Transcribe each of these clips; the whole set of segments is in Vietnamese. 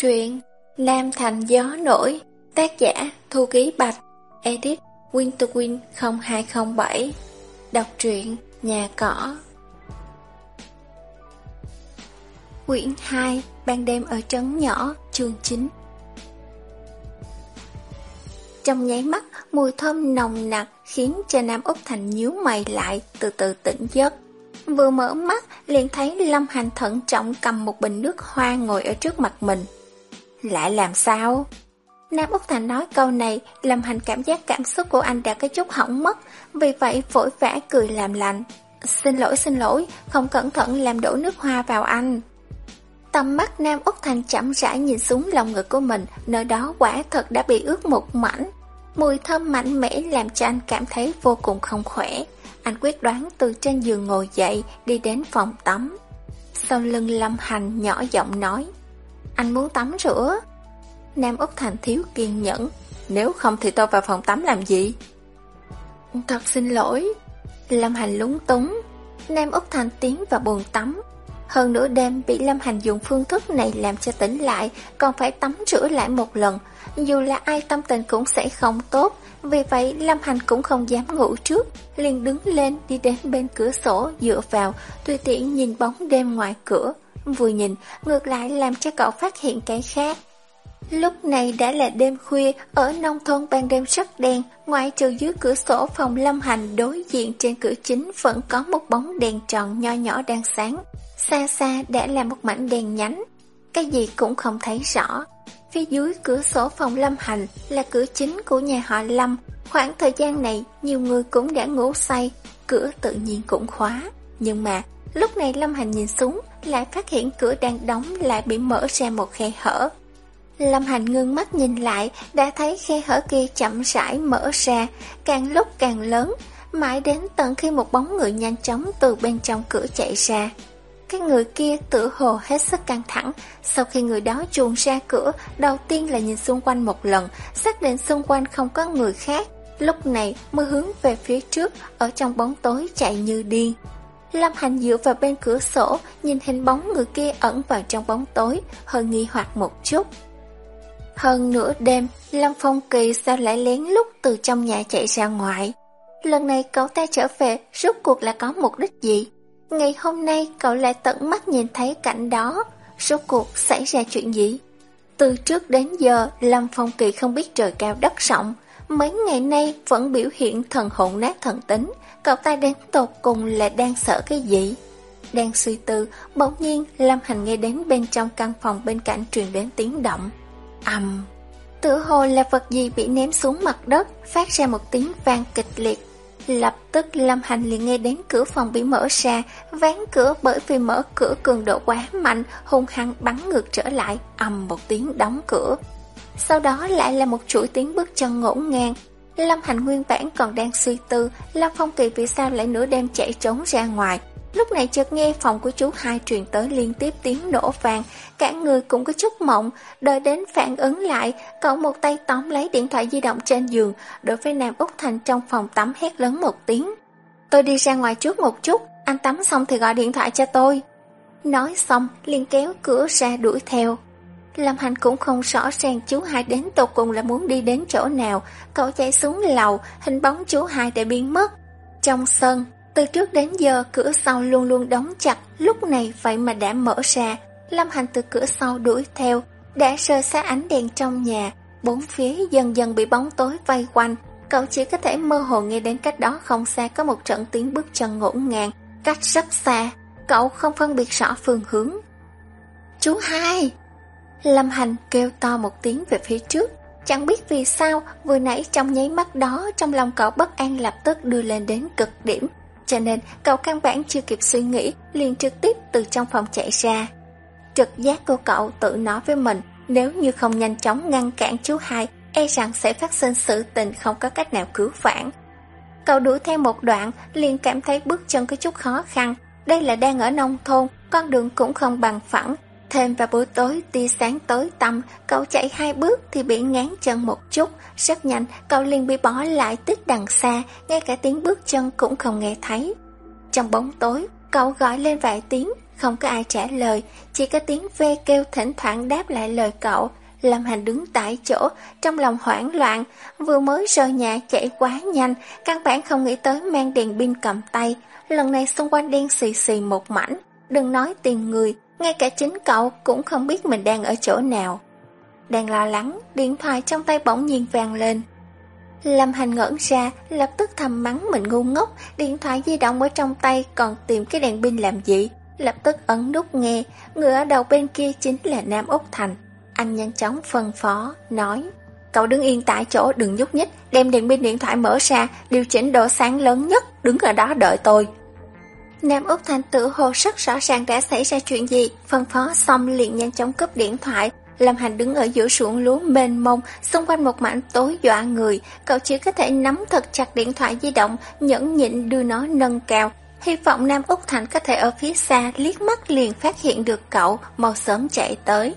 Truyện Nam Thành Gió Nổi, Tác giả Thu Ký Bạch, Edit Winterwin 0207 Đọc truyện Nhà Cỏ. Quyển 2 Ban đêm ở trấn nhỏ, Chương 9 Trong nháy mắt, Mùi thơm nồng nặc Khiến cho Nam Úc Thành nhíu mày lại Từ từ tỉnh giấc. Vừa mở mắt, liền thấy Lâm Hành thận trọng cầm một bình nước hoa ngồi ở trước mặt mình. Lại làm sao? Nam Úc Thành nói câu này, làm Hành cảm giác cảm xúc của anh đã cái chút hỏng mất, vì vậy vội vã cười làm lành Xin lỗi xin lỗi, không cẩn thận làm đổ nước hoa vào anh. Tầm mắt Nam Úc Thành chậm rãi nhìn xuống lòng ngực của mình, nơi đó quả thật đã bị ướt một mảnh. Mùi thơm mạnh mẽ làm cho anh cảm thấy vô cùng không khỏe. Anh quyết đoán từ trên giường ngồi dậy đi đến phòng tắm. Sau lưng Lâm Hành nhỏ giọng nói anh muốn tắm rửa. Nam Úc Thành thiếu kiên nhẫn. Nếu không thì tôi vào phòng tắm làm gì? Thật xin lỗi. Lâm Hành lúng túng. Nam Úc Thành tiến vào buồng tắm. Hơn nửa đêm bị Lâm Hành dùng phương thức này làm cho tỉnh lại, Còn phải tắm rửa lại một lần. Dù là ai tâm tình cũng sẽ không tốt. Vì vậy, Lâm Hành cũng không dám ngủ trước, liền đứng lên đi đến bên cửa sổ dựa vào, Tùy tiện nhìn bóng đêm ngoài cửa. Vừa nhìn ngược lại làm cho cậu phát hiện cái khác Lúc này đã là đêm khuya Ở nông thôn ban đêm rất đen Ngoài trừ dưới cửa sổ phòng Lâm Hành Đối diện trên cửa chính Vẫn có một bóng đèn tròn nho nhỏ đang sáng Xa xa đã là một mảnh đèn nhánh Cái gì cũng không thấy rõ Phía dưới cửa sổ phòng Lâm Hành là cửa chính của nhà họ Lâm. Khoảng thời gian này, nhiều người cũng đã ngủ say, cửa tự nhiên cũng khóa. Nhưng mà, lúc này Lâm Hành nhìn xuống, lại phát hiện cửa đang đóng lại bị mở ra một khe hở. Lâm Hành ngưng mắt nhìn lại, đã thấy khe hở kia chậm rãi mở ra, càng lúc càng lớn, mãi đến tận khi một bóng người nhanh chóng từ bên trong cửa chạy ra. Cái người kia tự hồ hết sức căng thẳng Sau khi người đó chuồn ra cửa Đầu tiên là nhìn xung quanh một lần Xác định xung quanh không có người khác Lúc này mới hướng về phía trước Ở trong bóng tối chạy như điên Lâm Hành dựa vào bên cửa sổ Nhìn hình bóng người kia ẩn vào trong bóng tối Hơi nghi hoặc một chút. Hơn nửa đêm Lâm Phong Kỳ sao lại lén lút Từ trong nhà chạy ra ngoài? Lần này cậu ta trở về Rốt cuộc là có mục đích gì? Ngày hôm nay cậu lại tận mắt nhìn thấy cảnh đó, rốt cuộc xảy ra chuyện gì? Từ trước đến giờ, Lâm Phong Kỳ không biết trời cao đất rộng, mấy ngày nay vẫn biểu hiện thần hồn nát thần tính, cậu ta đến tột cùng là đang sợ cái gì? Đang suy tư, bỗng nhiên Lâm Hành nghe đến bên trong căn phòng bên cạnh truyền đến tiếng động. ầm, tựa hồ là vật gì bị ném xuống mặt đất, phát ra một tiếng vang kịch liệt Lập tức Lâm Hành liền nghe đến cửa phòng bị mở ra, ván cửa bởi vì mở cửa cường độ quá mạnh, hung hăng bắn ngược trở lại, ầm một tiếng đóng cửa. Sau đó lại là một chuỗi tiếng bước chân ngổn ngang. Lâm Hành nguyên bản còn đang suy tư, Lâm Phong Kỳ vì sao lại nửa đêm chạy trốn ra ngoài, Lúc này chợt nghe phòng của chú hai truyền tới liên tiếp tiếng nổ vàng, cả người cũng có chút mộng, đợi đến phản ứng lại, cậu một tay tóm lấy điện thoại di động trên giường, đối với Nam Úc Thành trong phòng tắm hét lớn một tiếng. Tôi đi ra ngoài trước một chút, anh tắm xong thì gọi điện thoại cho tôi. Nói xong, liền kéo cửa ra đuổi theo. Lâm Hành cũng không rõ ràng chú hai đến tột cùng là muốn đi đến chỗ nào, cậu chạy xuống lầu, hình bóng chú hai đã biến mất. Trong sân, từ trước đến giờ cửa sau luôn luôn đóng chặt, lúc này vậy mà đã mở ra. Lâm Hành từ cửa sau đuổi theo, đã rơi xa ánh đèn trong nhà, bốn phía dần dần bị bóng tối vây quanh. Cậu chỉ có thể mơ hồ nghe đến cách đó không xa có một trận tiếng bước chân ngổn ngang, cách rất xa. Cậu không phân biệt rõ phương hướng. Chú hai! Lâm Hành kêu to một tiếng về phía trước. Chẳng biết vì sao, vừa nãy trong nháy mắt đó, trong lòng cậu bất an lập tức đưa lên đến cực điểm, cho nên cậu căn bản chưa kịp suy nghĩ liền trực tiếp từ trong phòng chạy ra. Trực giác của cậu tự nói với mình nếu như không nhanh chóng ngăn cản chú hai e rằng sẽ phát sinh sự tình không có cách nào cứu vãn. Cậu đuổi theo một đoạn liền cảm thấy bước chân có chút khó khăn. Đây là đang ở nông thôn, con đường cũng không bằng phẳng. Thêm vào buổi tối tia sáng tối tăm, cậu chạy hai bước thì bị ngán chân một chút, rất nhanh, cậu liền bị bỏ lại tích đằng xa, ngay cả tiếng bước chân cũng không nghe thấy. Trong bóng tối, cậu gọi lên vài tiếng, không có ai trả lời, chỉ có tiếng ve kêu thỉnh thoảng đáp lại lời cậu. Lâm Hành đứng tại chỗ, trong lòng hoảng loạn, vừa mới rời nhà chạy quá nhanh, căn bản không nghĩ tới mang đèn pin cầm tay. Lần này xung quanh đen xì xì một mảnh, đừng nói tìm người, ngay cả chính cậu cũng không biết mình đang ở chỗ nào. Đang lo lắng, điện thoại trong tay bỗng nhiên vang lên. Lâm Hành ngẩn ra, lập tức thầm mắng mình ngu ngốc, điện thoại di động ở trong tay còn tìm cái đèn pin làm gì. Lập tức ấn nút nghe, người ở đầu bên kia chính là Nam Úc Thành. Anh nhanh chóng phân phó, nói Cậu đứng yên tại chỗ đừng nhúc nhích, đem đèn pin điện thoại mở ra, điều chỉnh độ sáng lớn nhất, đứng ở đó đợi tôi. Nam Úc Thành tự hồ rất rõ ràng đã xảy ra chuyện gì, phân phó xong liền nhanh chóng cướp điện thoại. Lâm Hành đứng ở giữa ruộng lúa mênh mông, xung quanh một mảnh tối dọa người, cậu chỉ có thể nắm thật chặt điện thoại di động, nhẫn nhịn đưa nó nâng cao. Hy vọng Nam Úc Thành có thể ở phía xa liếc mắt liền phát hiện được cậu, mau sớm chạy tới.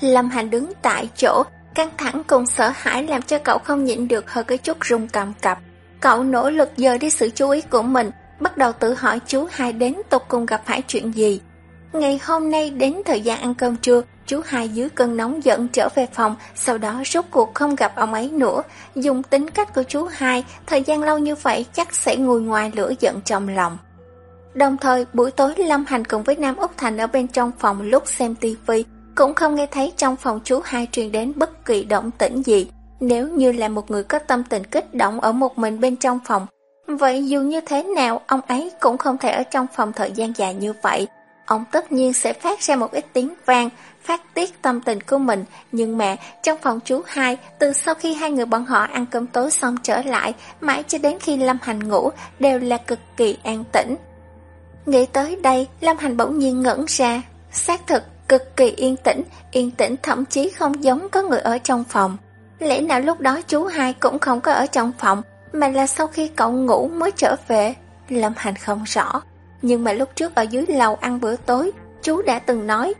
Lâm Hành đứng tại chỗ, căng thẳng cùng sợ hãi làm cho cậu không nhịn được hơi cái chút rung cầm cập. Cậu nỗ lực dời đi sự chú ý của mình, bắt đầu tự hỏi chú hai đến tục cùng gặp phải chuyện gì. Ngày hôm nay đến thời gian ăn cơm trưa, chú hai dưới cơn nóng giận trở về phòng, sau đó rốt cuộc không gặp ông ấy nữa. Dùng tính cách của chú hai, thời gian lâu như vậy chắc sẽ ngồi ngoài lửa giận trong lòng. Đồng thời, buổi tối Lâm Hành cùng với Nam Úc Thành ở bên trong phòng lúc xem tivi cũng không nghe thấy trong phòng chú hai truyền đến bất kỳ động tĩnh gì. Nếu như là một người có tâm tình kích động ở một mình bên trong phòng, vậy dù như thế nào ông ấy cũng không thể ở trong phòng thời gian dài như vậy. Ông tất nhiên sẽ phát ra một ít tiếng vang, phát tiết tâm tình của mình, nhưng mà trong phòng chú hai, từ sau khi hai người bọn họ ăn cơm tối xong trở lại, mãi cho đến khi Lâm Hành ngủ, đều là cực kỳ an tĩnh. Nghĩ tới đây, Lâm Hành bỗng nhiên ngẩn ra, xác thực cực kỳ yên tĩnh, yên tĩnh thậm chí không giống có người ở trong phòng. Lẽ nào lúc đó chú hai cũng không có ở trong phòng, mà là sau khi cậu ngủ mới trở về? Lâm Hành không rõ. Nhưng mà lúc trước ở dưới lầu ăn bữa tối, chú đã từng nói,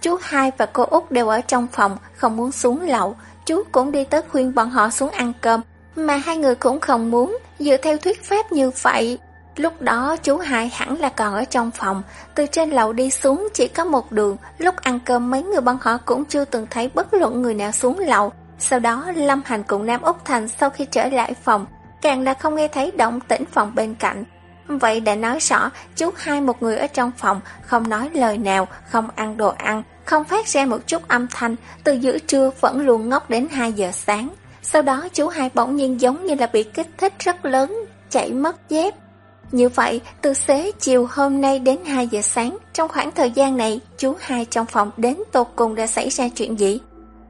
chú hai và cô Út đều ở trong phòng, không muốn xuống lầu. Chú cũng đi tới khuyên bọn họ xuống ăn cơm, mà hai người cũng không muốn, dựa theo thuyết pháp như vậy. Lúc đó chú hai hẳn là còn ở trong phòng, từ trên lầu đi xuống chỉ có một đường, lúc ăn cơm mấy người bọn họ cũng chưa từng thấy bất luận người nào xuống lầu. Sau đó Lâm Hành cùng Nam Úc Thành sau khi trở lại phòng, càng là không nghe thấy động tĩnh phòng bên cạnh. Vậy đã nói rõ, chú hai một người ở trong phòng, không nói lời nào, không ăn đồ ăn, không phát ra một chút âm thanh, từ giữa trưa vẫn luôn ngốc đến 2 giờ sáng. Sau đó chú hai bỗng nhiên giống như là bị kích thích rất lớn, chạy mất dép. Như vậy, từ xế chiều hôm nay đến 2 giờ sáng, trong khoảng thời gian này, chú hai trong phòng đến tột cùng đã xảy ra chuyện gì?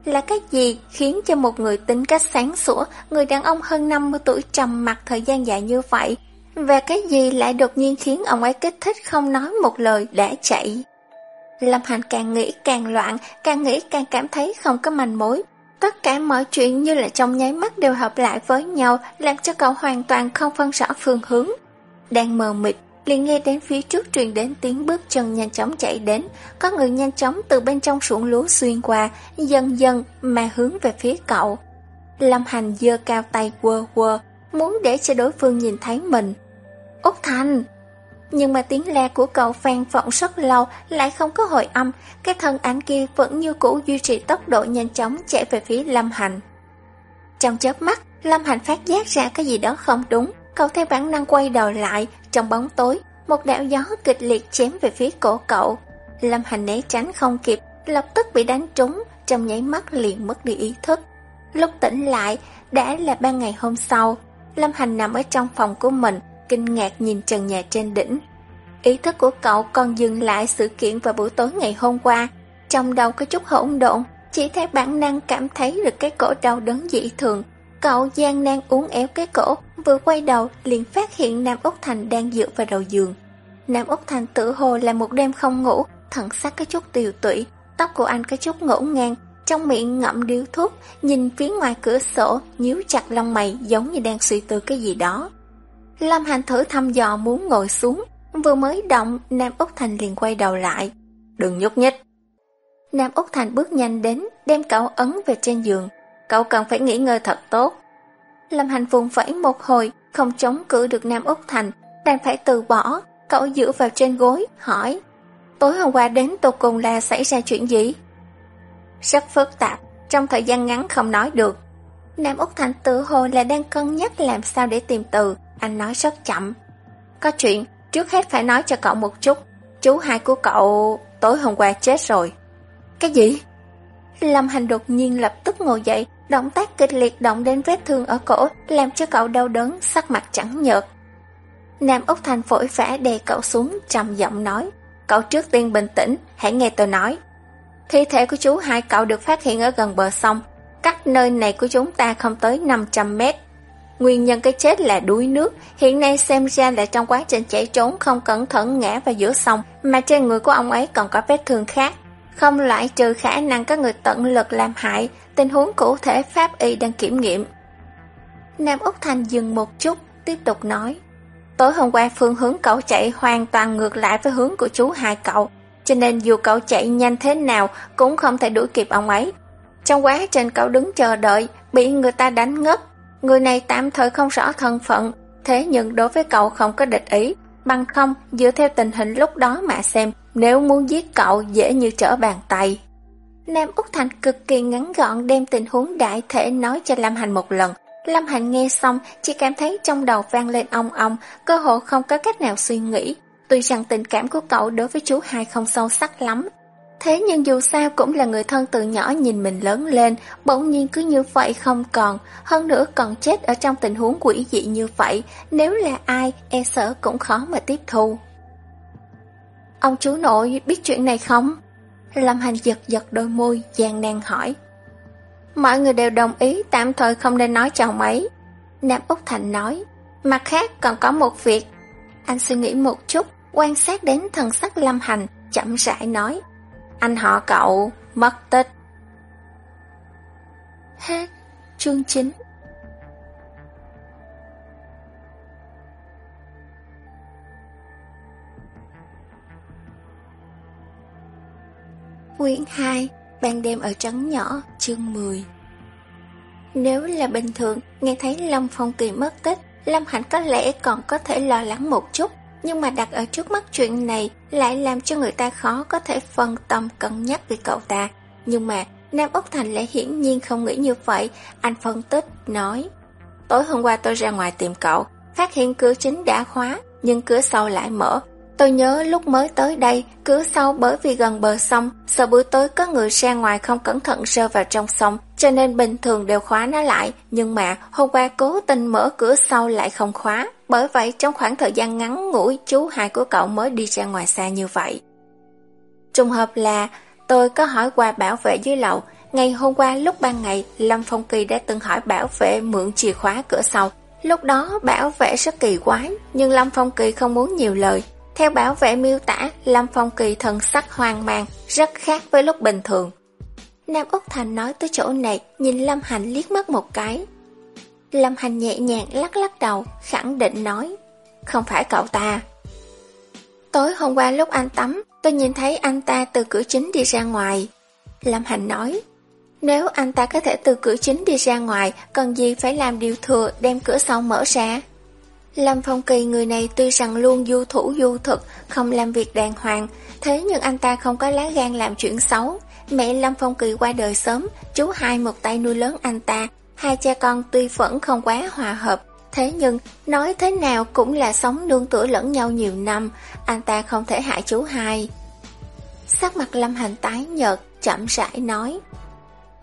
Là cái gì khiến cho một người tính cách sáng sủa, người đàn ông hơn 50 tuổi trầm mặc thời gian dài như vậy? Và cái gì lại đột nhiên khiến ông ấy kích thích không nói một lời đã chạy? Lâm Hành càng nghĩ càng loạn, càng nghĩ càng cảm thấy không có manh mối. Tất cả mọi chuyện như là trong nháy mắt đều hợp lại với nhau, làm cho cậu hoàn toàn không phân rõ phương hướng. Đang mờ mịt, liền nghe đến phía trước truyền đến tiếng bước chân nhanh chóng chạy đến, có người nhanh chóng từ bên trong ruộng lúa xuyên qua, dần dần mà hướng về phía cậu. Lâm Hành giơ cao tay quơ quơ, muốn để cho đối phương nhìn thấy mình. Úc Thành! Nhưng mà tiếng la của cậu vang vọng rất lâu lại không có hồi âm, cái thân ảnh kia vẫn như cũ duy trì tốc độ nhanh chóng chạy về phía Lâm Hành. Trong chớp mắt, Lâm Hành phát giác ra cái gì đó không đúng, cậu theo bản năng quay đầu lại, trong bóng tối, một đạo gió kịch liệt chém về phía cổ cậu. Lâm Hành né tránh không kịp, lập tức bị đánh trúng, trong nháy mắt liền mất đi ý thức. Lúc tỉnh lại, đã là ban ngày hôm sau, Lâm Hành nằm ở trong phòng của mình, kinh ngạc nhìn trần nhà trên đỉnh. Ý thức của cậu còn dừng lại sự kiện vào buổi tối ngày hôm qua, trong đầu có chút hỗn độn, chỉ thấy bản năng cảm thấy được cái cổ đau đớn dị thường. Cậu gian nan uốn éo cái cổ, vừa quay đầu liền phát hiện Nam Úc Thành đang dựa vào đầu giường. Nam Úc Thành tự hồ là một đêm không ngủ, thần sắc có chút tiều tụy, tóc của anh có chút ngổn ngang, trong miệng ngậm điếu thuốc, nhìn phía ngoài cửa sổ, nhíu chặt lông mày giống như đang suy tư cái gì đó. Lâm Hành thử thăm dò muốn ngồi xuống, vừa mới động, Nam Úc Thành liền quay đầu lại. Đừng nhúc nhích. Nam Úc Thành bước nhanh đến, đem cậu ấn về trên giường. Cậu cần phải nghỉ ngơi thật tốt. Lâm Hành vùng vẫy một hồi, không chống cự được Nam Úc Thành, đang phải từ bỏ. Cậu dựa vào trên gối, hỏi. tối hôm qua đến tô cùng là xảy ra chuyện gì? Rất phức tạp, trong thời gian ngắn không nói được. Nam Úc Thành tự hồ là đang cân nhắc làm sao để tìm từ, anh nói rất chậm. Có chuyện, trước hết phải nói cho cậu một chút. Chú hai của cậu tối hôm qua chết rồi. Cái gì? Lâm Hành đột nhiên lập tức ngồi dậy, động tác kịch liệt động đến vết thương ở cổ, làm cho cậu đau đớn, sắc mặt trắng nhợt. Nam Úc Thành phổi phả đè cậu xuống, trầm giọng nói. Cậu trước tiên bình tĩnh, hãy nghe tôi nói. Thi thể của chú hai cậu được phát hiện ở gần bờ sông, cách nơi này của chúng ta không tới 500 mét. Nguyên nhân cái chết là đuối nước, hiện nay xem ra là trong quá trình chạy trốn không cẩn thận ngã vào giữa sông, mà trên người của ông ấy còn có vết thương khác. Không loại trừ khả năng có người tận lực làm hại, tình huống cụ thể pháp y đang kiểm nghiệm. Nam Úc Thành dừng một chút, tiếp tục nói. Tối hôm qua phương hướng cậu chạy hoàn toàn ngược lại với hướng của chú hai cậu, cho nên dù cậu chạy nhanh thế nào cũng không thể đuổi kịp ông ấy. Trong quá trình cậu đứng chờ đợi, bị người ta đánh ngất. Người này tạm thời không rõ thân phận, thế nhưng đối với cậu không có địch ý. Bằng không, dựa theo tình hình lúc đó mà xem, nếu muốn giết cậu dễ như trở bàn tay. Nam Úc Thành cực kỳ ngắn gọn đem tình huống đại thể nói cho Lâm Hành một lần. Lâm Hành nghe xong chỉ cảm thấy trong đầu vang lên ong ong, cơ hội không có cách nào suy nghĩ. Tuy rằng tình cảm của cậu đối với chú hai không sâu sắc lắm, Thế nhưng dù sao cũng là người thân từ nhỏ nhìn mình lớn lên, bỗng nhiên cứ như vậy không còn, hơn nữa còn chết ở trong tình huống quỷ dị như vậy, nếu là ai, e sợ cũng khó mà tiếp thu. Ông chú nội biết chuyện này không? Lâm Hành giật giật đôi môi, gian nan hỏi. Mọi người đều đồng ý tạm thời không nên nói chào mấy. Nam Úc Thành nói, mặt khác còn có một việc. Anh suy nghĩ một chút, quan sát đến thần sắc Lâm Hành, chậm rãi nói. Anh họ cậu mất tích. Hết chương 9 Quyển 2 Ban đêm ở trấn nhỏ chương 10 Nếu là bình thường Nghe thấy Lâm Phong Kỳ mất tích Lâm Hạnh có lẽ còn có thể lo lắng một chút nhưng mà đặt ở trước mắt chuyện này lại làm cho người ta khó có thể phân tâm cân nhắc về cậu ta. Nhưng mà Nam Úc Thành lại hiển nhiên không nghĩ như vậy, anh phân tích, nói. Tối hôm qua tôi ra ngoài tìm cậu, phát hiện cửa chính đã khóa, nhưng cửa sau lại mở, Tôi nhớ lúc mới tới đây, cứ sau bởi vì gần bờ sông, sợ buổi tối có người ra ngoài không cẩn thận rơi vào trong sông, cho nên bình thường đều khóa nó lại, nhưng mà hôm qua cố tình mở cửa sau lại không khóa. Bởi vậy trong khoảng thời gian ngắn ngủi, chú hai của cậu mới đi ra ngoài xa như vậy. Trùng hợp là tôi có hỏi qua bảo vệ dưới lầu, ngày hôm qua lúc ban ngày, Lâm Phong Kỳ đã từng hỏi bảo vệ mượn chìa khóa cửa sau. Lúc đó bảo vệ rất kỳ quái, nhưng Lâm Phong Kỳ không muốn nhiều lời, theo bảo vệ miêu tả, Lâm Phong Kỳ thần sắc hoang mang, rất khác với lúc bình thường. Nam Úc Thành nói tới chỗ này, nhìn Lâm Hành liếc mắt một cái. Lâm Hành nhẹ nhàng lắc lắc đầu, khẳng định nói, không phải cậu ta. Tối hôm qua lúc anh tắm, tôi nhìn thấy anh ta từ cửa chính đi ra ngoài. Lâm Hành nói, nếu anh ta có thể từ cửa chính đi ra ngoài, cần gì phải làm điều thừa đem cửa sau mở ra? Lâm Phong Kỳ người này tuy rằng luôn du thủ du thực, không làm việc đàng hoàng, thế nhưng anh ta không có lá gan làm chuyện xấu. Mẹ Lâm Phong Kỳ qua đời sớm, chú hai một tay nuôi lớn anh ta, hai cha con tuy vẫn không quá hòa hợp, thế nhưng nói thế nào cũng là sống nương tựa lẫn nhau nhiều năm, anh ta không thể hại chú hai. Sắc mặt Lâm Hành tái nhợt, chậm rãi nói.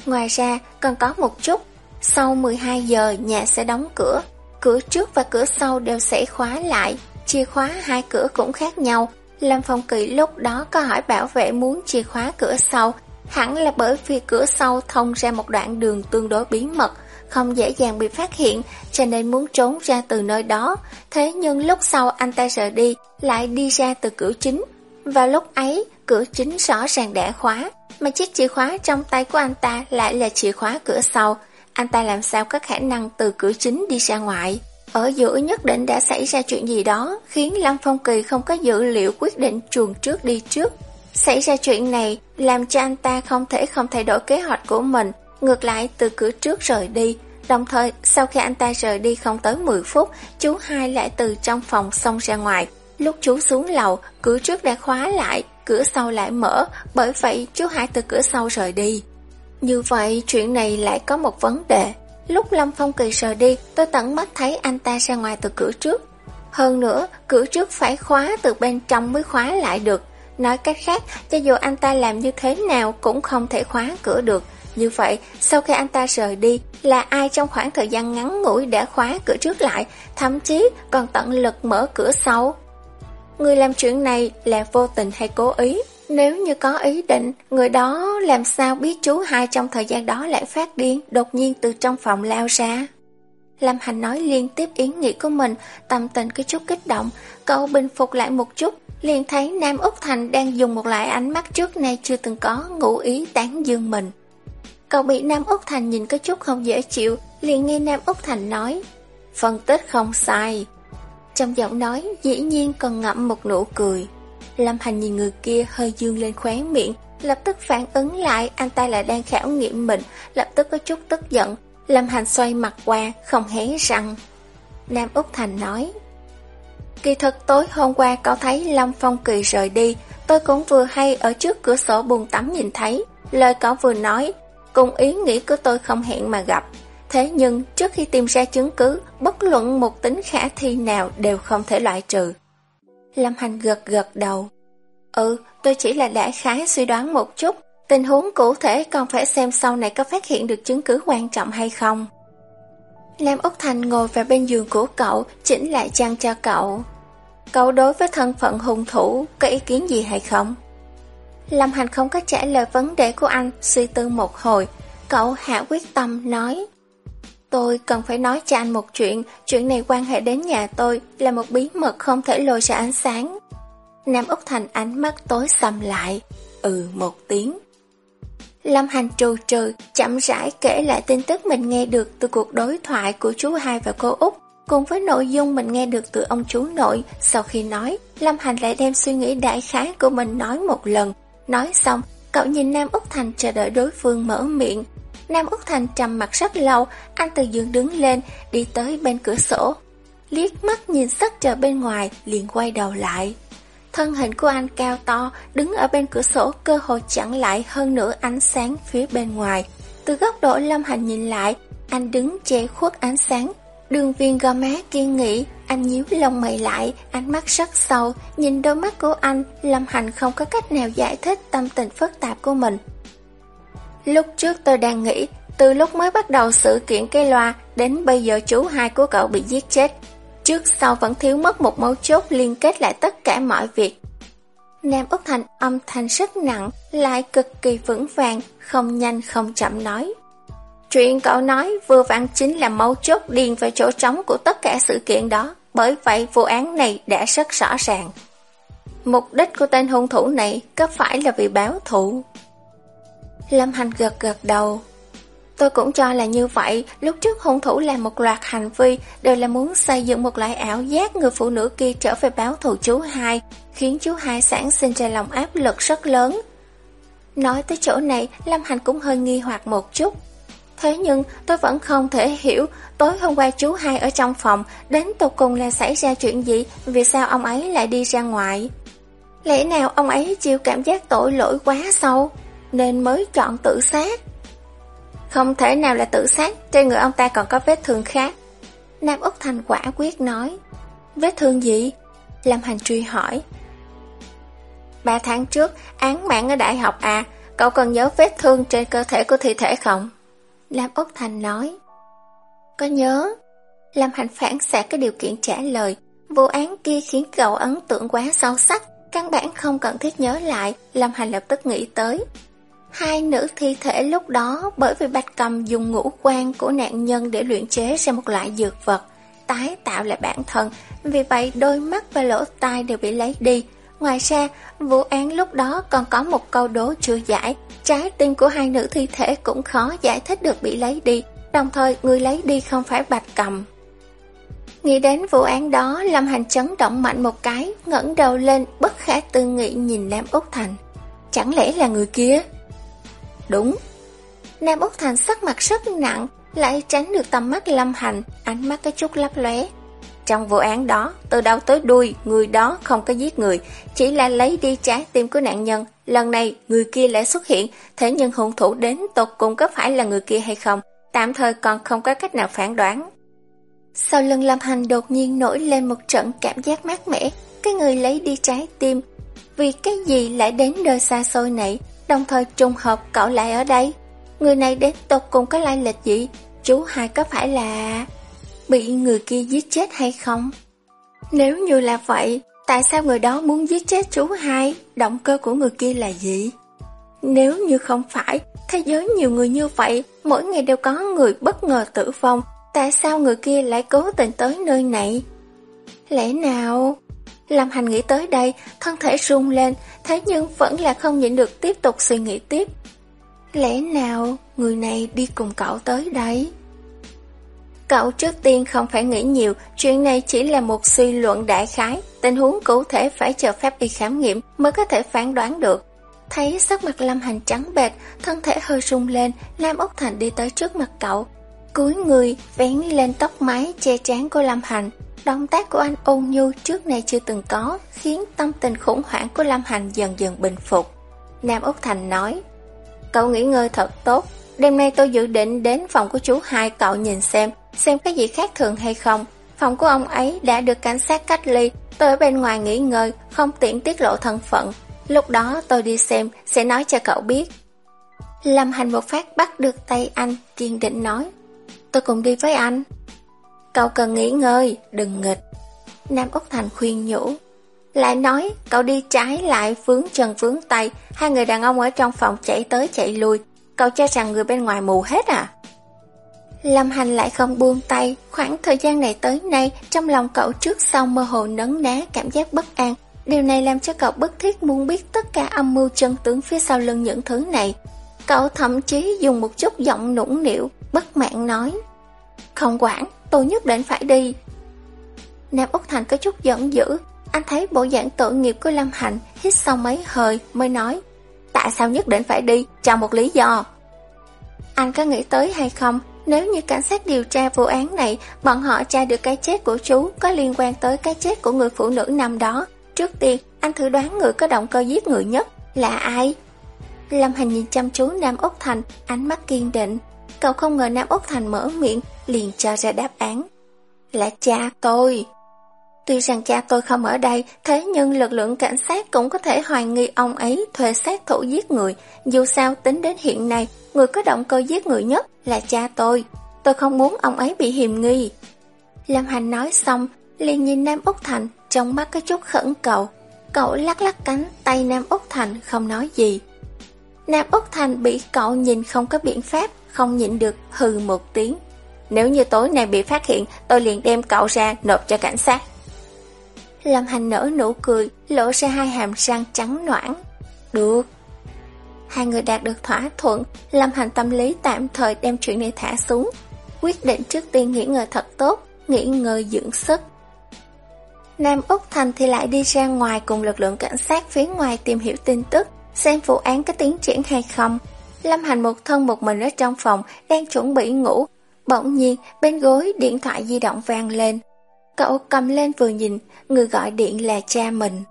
Ngoài ra, còn có một chút, sau 12 giờ nhà sẽ đóng cửa, Cửa trước và cửa sau đều sẽ khóa lại, chìa khóa hai cửa cũng khác nhau. Lâm Phong Kỳ lúc đó có hỏi bảo vệ muốn chìa khóa cửa sau, hẳn là bởi vì cửa sau thông ra một đoạn đường tương đối bí mật, không dễ dàng bị phát hiện, cho nên muốn trốn ra từ nơi đó. Thế nhưng lúc sau anh ta rời đi, lại đi ra từ cửa chính. Và lúc ấy, cửa chính rõ ràng đã khóa, mà chiếc chìa khóa trong tay của anh ta lại là chìa khóa cửa sau. Anh ta làm sao có khả năng từ cửa chính đi ra ngoài? Ở giữa nhất định đã xảy ra chuyện gì đó, khiến Lâm Phong Kỳ không có dữ liệu quyết định chuồn trước đi trước. Xảy ra chuyện này, làm cho anh ta không thể không thay đổi kế hoạch của mình, ngược lại từ cửa trước rời đi. Đồng thời, sau khi anh ta rời đi không tới 10 phút, chú hai lại từ trong phòng xông ra ngoài. Lúc chú xuống lầu, cửa trước đã khóa lại, cửa sau lại mở, bởi vậy chú hai từ cửa sau rời đi. Như vậy, chuyện này lại có một vấn đề. Lúc Lâm Phong Kỳ rời đi, tôi tận mắt thấy anh ta ra ngoài từ cửa trước. Hơn nữa, cửa trước phải khóa từ bên trong mới khóa lại được. Nói cách khác, cho dù anh ta làm như thế nào cũng không thể khóa cửa được. Như vậy, sau khi anh ta rời đi, là ai trong khoảng thời gian ngắn ngủi đã khóa cửa trước lại, thậm chí còn tận lực mở cửa sau? Người làm chuyện này là vô tình hay cố ý? Nếu như có ý định, người đó làm sao biết chú hai trong thời gian đó lại phát điên, đột nhiên từ trong phòng lao ra? Lâm Hành nói liên tiếp ý nghĩ của mình, tâm tình cái chút kích động, cậu bình phục lại một chút, liền thấy Nam Úc Thành đang dùng một loại ánh mắt trước nay chưa từng có ngụ ý tán dương mình. Cậu bị Nam Úc Thành nhìn có chút không dễ chịu, liền nghe Nam Úc Thành nói, phân tích không sai. Trong giọng nói dĩ nhiên còn ngậm một nụ cười. Lâm Hành nhìn người kia hơi dương lên khóe miệng, lập tức phản ứng lại anh ta lại đang khảo nghiệm mình, lập tức có chút tức giận. Lâm Hành xoay mặt qua, không hé răng. Nam Úc Thành nói, Kỳ thực tối hôm qua có thấy Lâm Phong Kỳ rời đi, tôi cũng vừa hay ở trước cửa sổ buồn tắm nhìn thấy. Lời có vừa nói, cùng ý nghĩ của tôi không hẹn mà gặp. Thế nhưng, trước khi tìm ra chứng cứ, bất luận một tính khả thi nào đều không thể loại trừ. Lâm Hành gật gật đầu. Ừ, tôi chỉ là đã khái suy đoán một chút, tình huống cụ thể còn phải xem sau này có phát hiện được chứng cứ quan trọng hay không. Lam Úc Thành ngồi vào bên giường của cậu, chỉnh lại chăn cho cậu. Cậu đối với thân phận hung thủ có ý kiến gì hay không? Lâm Hành không có trả lời vấn đề của anh, suy tư một hồi. Cậu hạ quyết tâm nói. Tôi cần phải nói cho anh một chuyện, chuyện này quan hệ đến nhà tôi, là một bí mật không thể lôi ra ánh sáng. Nam Úc Thành ánh mắt tối sầm lại, ừ một tiếng. Lâm Hành trù trừ, chậm rãi kể lại tin tức mình nghe được từ cuộc đối thoại của chú hai và cô Úc, cùng với nội dung mình nghe được từ ông chú nội. Sau khi nói, Lâm Hành lại đem suy nghĩ đại khái của mình nói một lần. Nói xong, cậu nhìn Nam Úc Thành chờ đợi đối phương mở miệng. Nam Úc Thành trầm mặt rất lâu, anh từ giường đứng lên, đi tới bên cửa sổ. Liếc mắt nhìn sắc trời bên ngoài, liền quay đầu lại. Thân hình của anh cao to, đứng ở bên cửa sổ cơ hội chặn lại hơn nửa ánh sáng phía bên ngoài. Từ góc độ Lâm Hành nhìn lại, anh đứng che khuất ánh sáng. Đường viên gò má kiên nghị, anh nhíu lông mày lại, ánh mắt rất sâu, nhìn đôi mắt của anh, Lâm Hành không có cách nào giải thích tâm tình phức tạp của mình. Lúc trước tôi đang nghĩ, từ lúc mới bắt đầu sự kiện cây loa, đến bây giờ chú hai của cậu bị giết chết, Trước sau vẫn thiếu mất một mấu chốt liên kết lại tất cả mọi việc. Nam Úc Thành âm thanh rất nặng, lại cực kỳ vững vàng, không nhanh không chậm nói. Chuyện cậu nói vừa vặn chính là mấu chốt điền vào chỗ trống của tất cả sự kiện đó, bởi vậy vụ án này đã rất rõ ràng. Mục đích của tên hung thủ này có phải là vì báo thù? Lâm Hành gật gật đầu, Tôi cũng cho là như vậy, lúc trước hung thủ làm một loạt hành vi đều là muốn xây dựng một loại ảo giác người phụ nữ kia trở về báo thù chú hai, khiến chú hai sản sinh ra lòng áp lực rất lớn. Nói tới chỗ này, Lâm Hành cũng hơi nghi hoặc một chút. Thế nhưng tôi vẫn không thể hiểu tối hôm qua chú hai ở trong phòng đến tột cùng là xảy ra chuyện gì, vì sao ông ấy lại đi ra ngoài. Lẽ nào ông ấy chịu cảm giác tội lỗi quá sâu, nên mới chọn tự sát. Không thể nào là tự sát, trên người ông ta còn có vết thương khác. Nam Úc Thành quả quyết nói. Vết thương gì? Lâm Hành truy hỏi. Ba tháng trước, án mạng ở đại học à, cậu còn nhớ vết thương trên cơ thể của thi thể không? Lam Úc Thành nói. Có nhớ. Lâm Hành phản xạ cái điều kiện trả lời. Vụ án kia khiến cậu ấn tượng quá sâu sắc, căn bản không cần thiết nhớ lại, Lâm Hành lập tức nghĩ tới. Hai nữ thi thể lúc đó bởi vì Bạch Cầm dùng ngũ quan của nạn nhân để luyện chế ra một loại dược vật, tái tạo lại bản thân, vì vậy đôi mắt và lỗ tai đều bị lấy đi. Ngoài ra, vụ án lúc đó còn có một câu đố chưa giải, trái tim của hai nữ thi thể cũng khó giải thích được bị lấy đi, đồng thời người lấy đi không phải Bạch Cầm. Nghĩ đến vụ án đó, Lâm Hành chấn động mạnh một cái, ngẩng đầu lên, bất khả tư nghị nhìn Lam Úc Thành. Chẳng lẽ là người kia? Đúng. Nam Úc Thành sắc mặt rất nặng, lại tránh được tầm mắt lâm hành, ánh mắt có chút lấp lóe. Trong vụ án đó, từ đầu tới đuôi, người đó không có giết người, chỉ là lấy đi trái tim của nạn nhân. Lần này, người kia lại xuất hiện, thế nhưng hung thủ đến tột cùng có phải là người kia hay không, tạm thời còn không có cách nào phản đoán. Sau lưng Lâm Hành đột nhiên nổi lên một trận cảm giác mát mẻ, cái người lấy đi trái tim. Vì cái gì lại đến nơi xa xôi này, đồng thời trùng hợp cậu lại ở đây? Người này đến tột cùng có lai lịch gì? Chú hai có phải là... bị người kia giết chết hay không? Nếu như là vậy, tại sao người đó muốn giết chết chú hai? Động cơ của người kia là gì? Nếu như không phải, thế giới nhiều người như vậy, mỗi ngày đều có người bất ngờ tử vong, tại sao người kia lại cố tình tới nơi này? Lẽ nào... Lâm Hành nghĩ tới đây, thân thể rung lên, thế nhưng vẫn là không nhịn được tiếp tục suy nghĩ tiếp. Lẽ nào người này đi cùng cậu tới đây? Cậu trước tiên không phải nghĩ nhiều, chuyện này chỉ là một suy luận đại khái, tình huống cụ thể phải chờ phép y khám nghiệm mới có thể phán đoán được. Thấy sắc mặt Lâm Hành trắng bệch, thân thể hơi rung lên, Lam Úc Thành đi tới trước mặt cậu. Cúi người, vén lên tóc mái che trán của Lâm Hành. Động tác của anh ôn nhu trước nay chưa từng có, khiến tâm tình khủng hoảng của Lâm Hành dần dần bình phục. Nam Úc Thành nói, Cậu nghỉ ngơi thật tốt, đêm nay tôi dự định đến phòng của chú hai cậu nhìn xem, xem cái gì khác thường hay không. Phòng của ông ấy đã được cảnh sát cách ly, tôi ở bên ngoài nghỉ ngơi, không tiện tiết lộ thân phận. Lúc đó tôi đi xem, sẽ nói cho cậu biết. Lâm Hành một phát bắt được tay anh, kiên định nói. Tôi cùng đi với anh. Cậu cần nghỉ ngơi, đừng nghịch. Nam Úc Thành khuyên nhủ. Lại nói, cậu đi trái lại vướng chân vướng tay, hai người đàn ông ở trong phòng chạy tới chạy lui. Cậu cho rằng người bên ngoài mù hết à? Lâm Hành lại không buông tay, khoảng thời gian này tới nay, trong lòng cậu trước sau mơ hồ nấn ná cảm giác bất an. Điều này làm cho cậu bất thiết muốn biết tất cả âm mưu chân tướng phía sau lưng những thứ này. Cậu thậm chí dùng một chút giọng nũng nịu, bất mãn nói. Không quản, tôi nhất định phải đi. Nam Úc Thành có chút giận dữ, anh thấy bộ dạng tội nghiệp của Lâm hạnh hít sâu mấy hơi mới nói. Tại sao nhất định phải đi, cho một lý do. Anh có nghĩ tới hay không, nếu như cảnh sát điều tra vụ án này, bọn họ tra được cái chết của chú có liên quan tới cái chết của người phụ nữ năm đó. Trước tiên, anh thử đoán người có động cơ giết người nhất là ai? Lâm Hành nhìn chăm chú Nam Úc Thành, ánh mắt kiên định. Cậu không ngờ Nam Úc Thành mở miệng, liền cho ra đáp án. Là cha tôi. Tuy rằng cha tôi không ở đây, thế nhưng lực lượng cảnh sát cũng có thể hoài nghi ông ấy thuê sát thủ giết người. Dù sao tính đến hiện nay, người có động cơ giết người nhất là cha tôi. Tôi không muốn ông ấy bị hiềm nghi. Lâm Hành nói xong, liền nhìn Nam Úc Thành, trong mắt có chút khẩn cầu. Cậu lắc lắc cánh tay Nam Úc Thành không nói gì. Nam Úc Thành bị cậu nhìn không có biện pháp, không nhịn được hừ một tiếng. Nếu như tối nay bị phát hiện, tôi liền đem cậu ra nộp cho cảnh sát. Lâm Hành nở nụ cười, lộ ra hai hàm răng trắng noãn. Được. Hai người đạt được thỏa thuận, Lâm Hành tâm lý tạm thời đem chuyện này thả xuống. Quyết định trước tiên nghỉ ngơi thật tốt, nghỉ ngơi dưỡng sức. Nam Úc Thành thì lại đi ra ngoài cùng lực lượng cảnh sát phía ngoài tìm hiểu tin tức, xem vụ án có tiến triển hay không. Lâm Hành một thân một mình ở trong phòng, đang chuẩn bị ngủ. Bỗng nhiên, bên gối điện thoại di động vang lên. Cậu cầm lên vừa nhìn, người gọi điện là cha mình.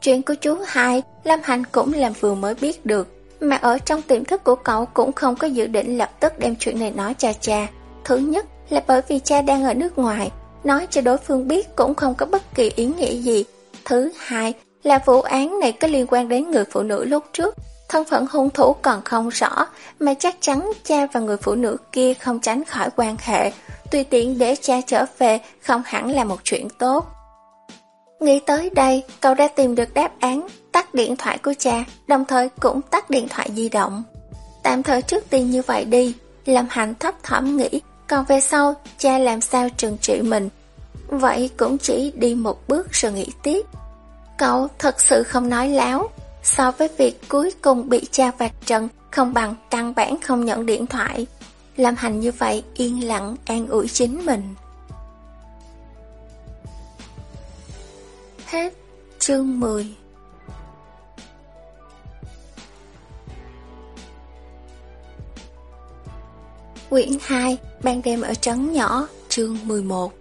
Chuyện của chú hai, Lâm Hành cũng làm vừa mới biết được, mà ở trong tiềm thức của cậu cũng không có dự định lập tức đem chuyện này nói cho cha. Thứ nhất là bởi vì cha đang ở nước ngoài, nói cho đối phương biết cũng không có bất kỳ ý nghĩa gì. Thứ hai là vụ án này có liên quan đến người phụ nữ lúc trước, thân phận hung thủ còn không rõ, mà chắc chắn cha và người phụ nữ kia không tránh khỏi quan hệ, tùy tiện để cha trở về không hẳn là một chuyện tốt. Nghĩ tới đây, cậu đã tìm được đáp án, tắt điện thoại của cha, đồng thời cũng tắt điện thoại di động. Tạm thời trước tiên như vậy đi, làm Hành thấp thỏm nghĩ, còn về sau, cha làm sao trừng trị mình. Vậy cũng chỉ đi một bước rồi nghĩ tiếp. Cậu thật sự không nói láo, so với việc cuối cùng bị cha vạch trần, không bằng căn bản không nhận điện thoại. Lâm Hành như vậy yên lặng an ủi chính mình. Hết chương 10 Quyển 2 Ban đêm ở trấn nhỏ chương 11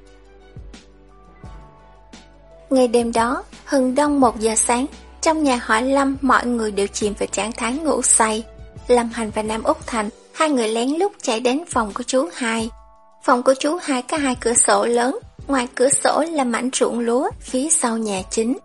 Ngày đêm đó, hừng đông một giờ sáng, trong nhà họ Lâm mọi người đều chìm vào trạng thái ngủ say. Lâm Hành và Nam Úc Thành, hai người lén lút chạy đến phòng của chú hai. Phòng của chú hai có hai cửa sổ lớn, ngoài cửa sổ là mảnh ruộng lúa phía sau nhà chính.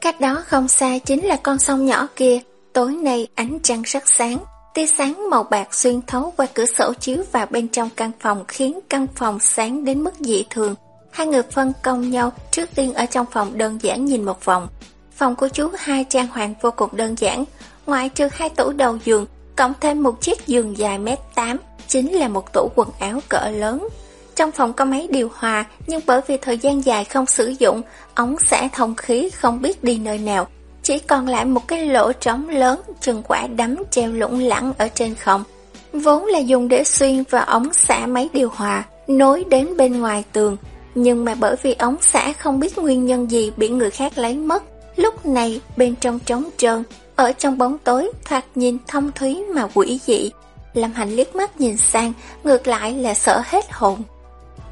Cách đó không xa chính là con sông nhỏ kia, tối nay ánh trăng rất sáng, tia sáng màu bạc xuyên thấu qua cửa sổ chiếu vào bên trong căn phòng khiến căn phòng sáng đến mức dị thường. Hai người phân công nhau trước tiên ở trong phòng đơn giản nhìn một vòng. Phòng của chú hai trang hoàng vô cùng đơn giản, ngoại trừ hai tủ đầu giường, cộng thêm một chiếc giường dài mét 8, chính là một tủ quần áo cỡ lớn. Trong phòng có máy điều hòa, nhưng bởi vì thời gian dài không sử dụng, ống xả thông khí không biết đi nơi nào, chỉ còn lại một cái lỗ trống lớn chừng quả đấm treo lủng lẳng ở trên không. Vốn là dùng để xuyên vào ống xả máy điều hòa, nối đến bên ngoài tường, nhưng mà bởi vì ống xả không biết nguyên nhân gì bị người khác lấy mất, lúc này bên trong trống trơn, ở trong bóng tối thoạt nhìn thông thúy mà quỷ dị. Lâm Hành liếc mắt nhìn sang, ngược lại là sợ hết hồn.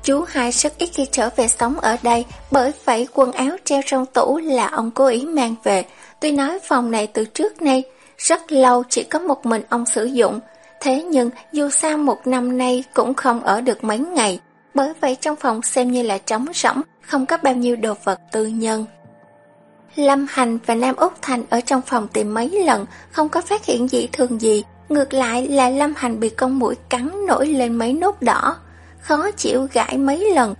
Chú hai rất ít khi trở về sống ở đây, bởi vậy quần áo treo trong tủ là ông cố ý mang về. Tuy nói phòng này từ trước nay, rất lâu chỉ có một mình ông sử dụng, thế nhưng dù sao một năm nay cũng không ở được mấy ngày, bởi vậy trong phòng xem như là trống rỗng, không có bao nhiêu đồ vật tư nhân. Lâm Hành và Nam Úc Thành ở trong phòng tìm mấy lần, không có phát hiện gì thường gì, ngược lại là Lâm Hành bị con mũi cắn nổi lên mấy nốt đỏ, khó chịu gãi mấy lần.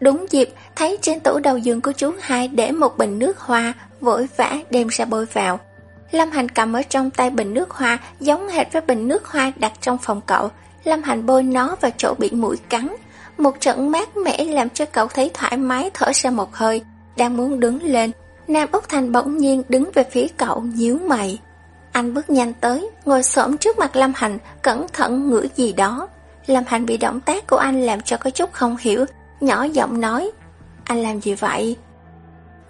Đúng dịp, thấy trên tủ đầu giường của chú hai để một bình nước hoa, vội vã đem ra bôi vào. Lâm Hành cầm ở trong tay bình nước hoa giống hệt với bình nước hoa đặt trong phòng cậu. Lâm Hành bôi nó vào chỗ bị mũi cắn, một trận mát mẻ làm cho cậu thấy thoải mái thở ra một hơi, đang muốn đứng lên. Nam Úc Thành bỗng nhiên đứng về phía cậu nhíu mày. Anh bước nhanh tới, ngồi xổm trước mặt Lâm Hành, cẩn thận ngửi gì đó. Lâm Hành bị động tác của anh làm cho có chút không hiểu, nhỏ giọng nói, anh làm gì vậy?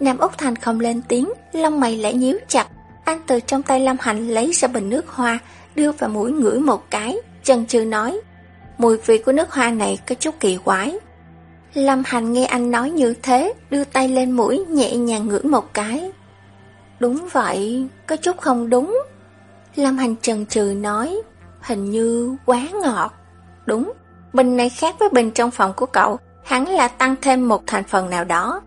Nam Úc Thành không lên tiếng, lông mày lại nhíu chặt. Anh từ trong tay Lâm Hành lấy ra bình nước hoa, đưa vào mũi ngửi một cái, chần chừ nói, Mùi vị của nước hoa này có chút kỳ quái. Lâm Hành nghe anh nói như thế, đưa tay lên mũi nhẹ nhàng ngửi một cái. Đúng vậy, có chút không đúng. Lâm Hành trần trừ nói, hình như quá ngọt. Đúng, bình này khác với bình trong phòng của cậu, hẳn là tăng thêm một thành phần nào đó.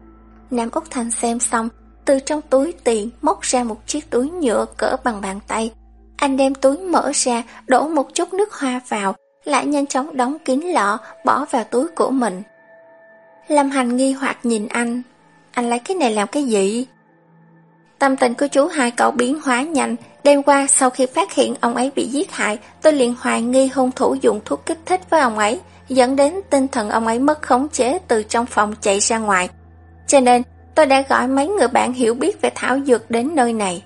Nam Úc Thành xem xong, từ trong túi tiền móc ra một chiếc túi nhựa cỡ bằng bàn tay. Anh đem túi mở ra, đổ một chút nước hoa vào, lại nhanh chóng đóng kín lọ, bỏ vào túi của mình. Lâm Hành nghi hoặc nhìn anh, anh lấy cái này làm cái gì? Tâm tình của chú hai cậu biến hóa nhanh, đêm qua sau khi phát hiện ông ấy bị giết hại, tôi liền hoài nghi hung thủ dùng thuốc kích thích với ông ấy, dẫn đến tinh thần ông ấy mất khống chế từ trong phòng chạy ra ngoài. Cho nên, tôi đã gọi mấy người bạn hiểu biết về thảo dược đến nơi này.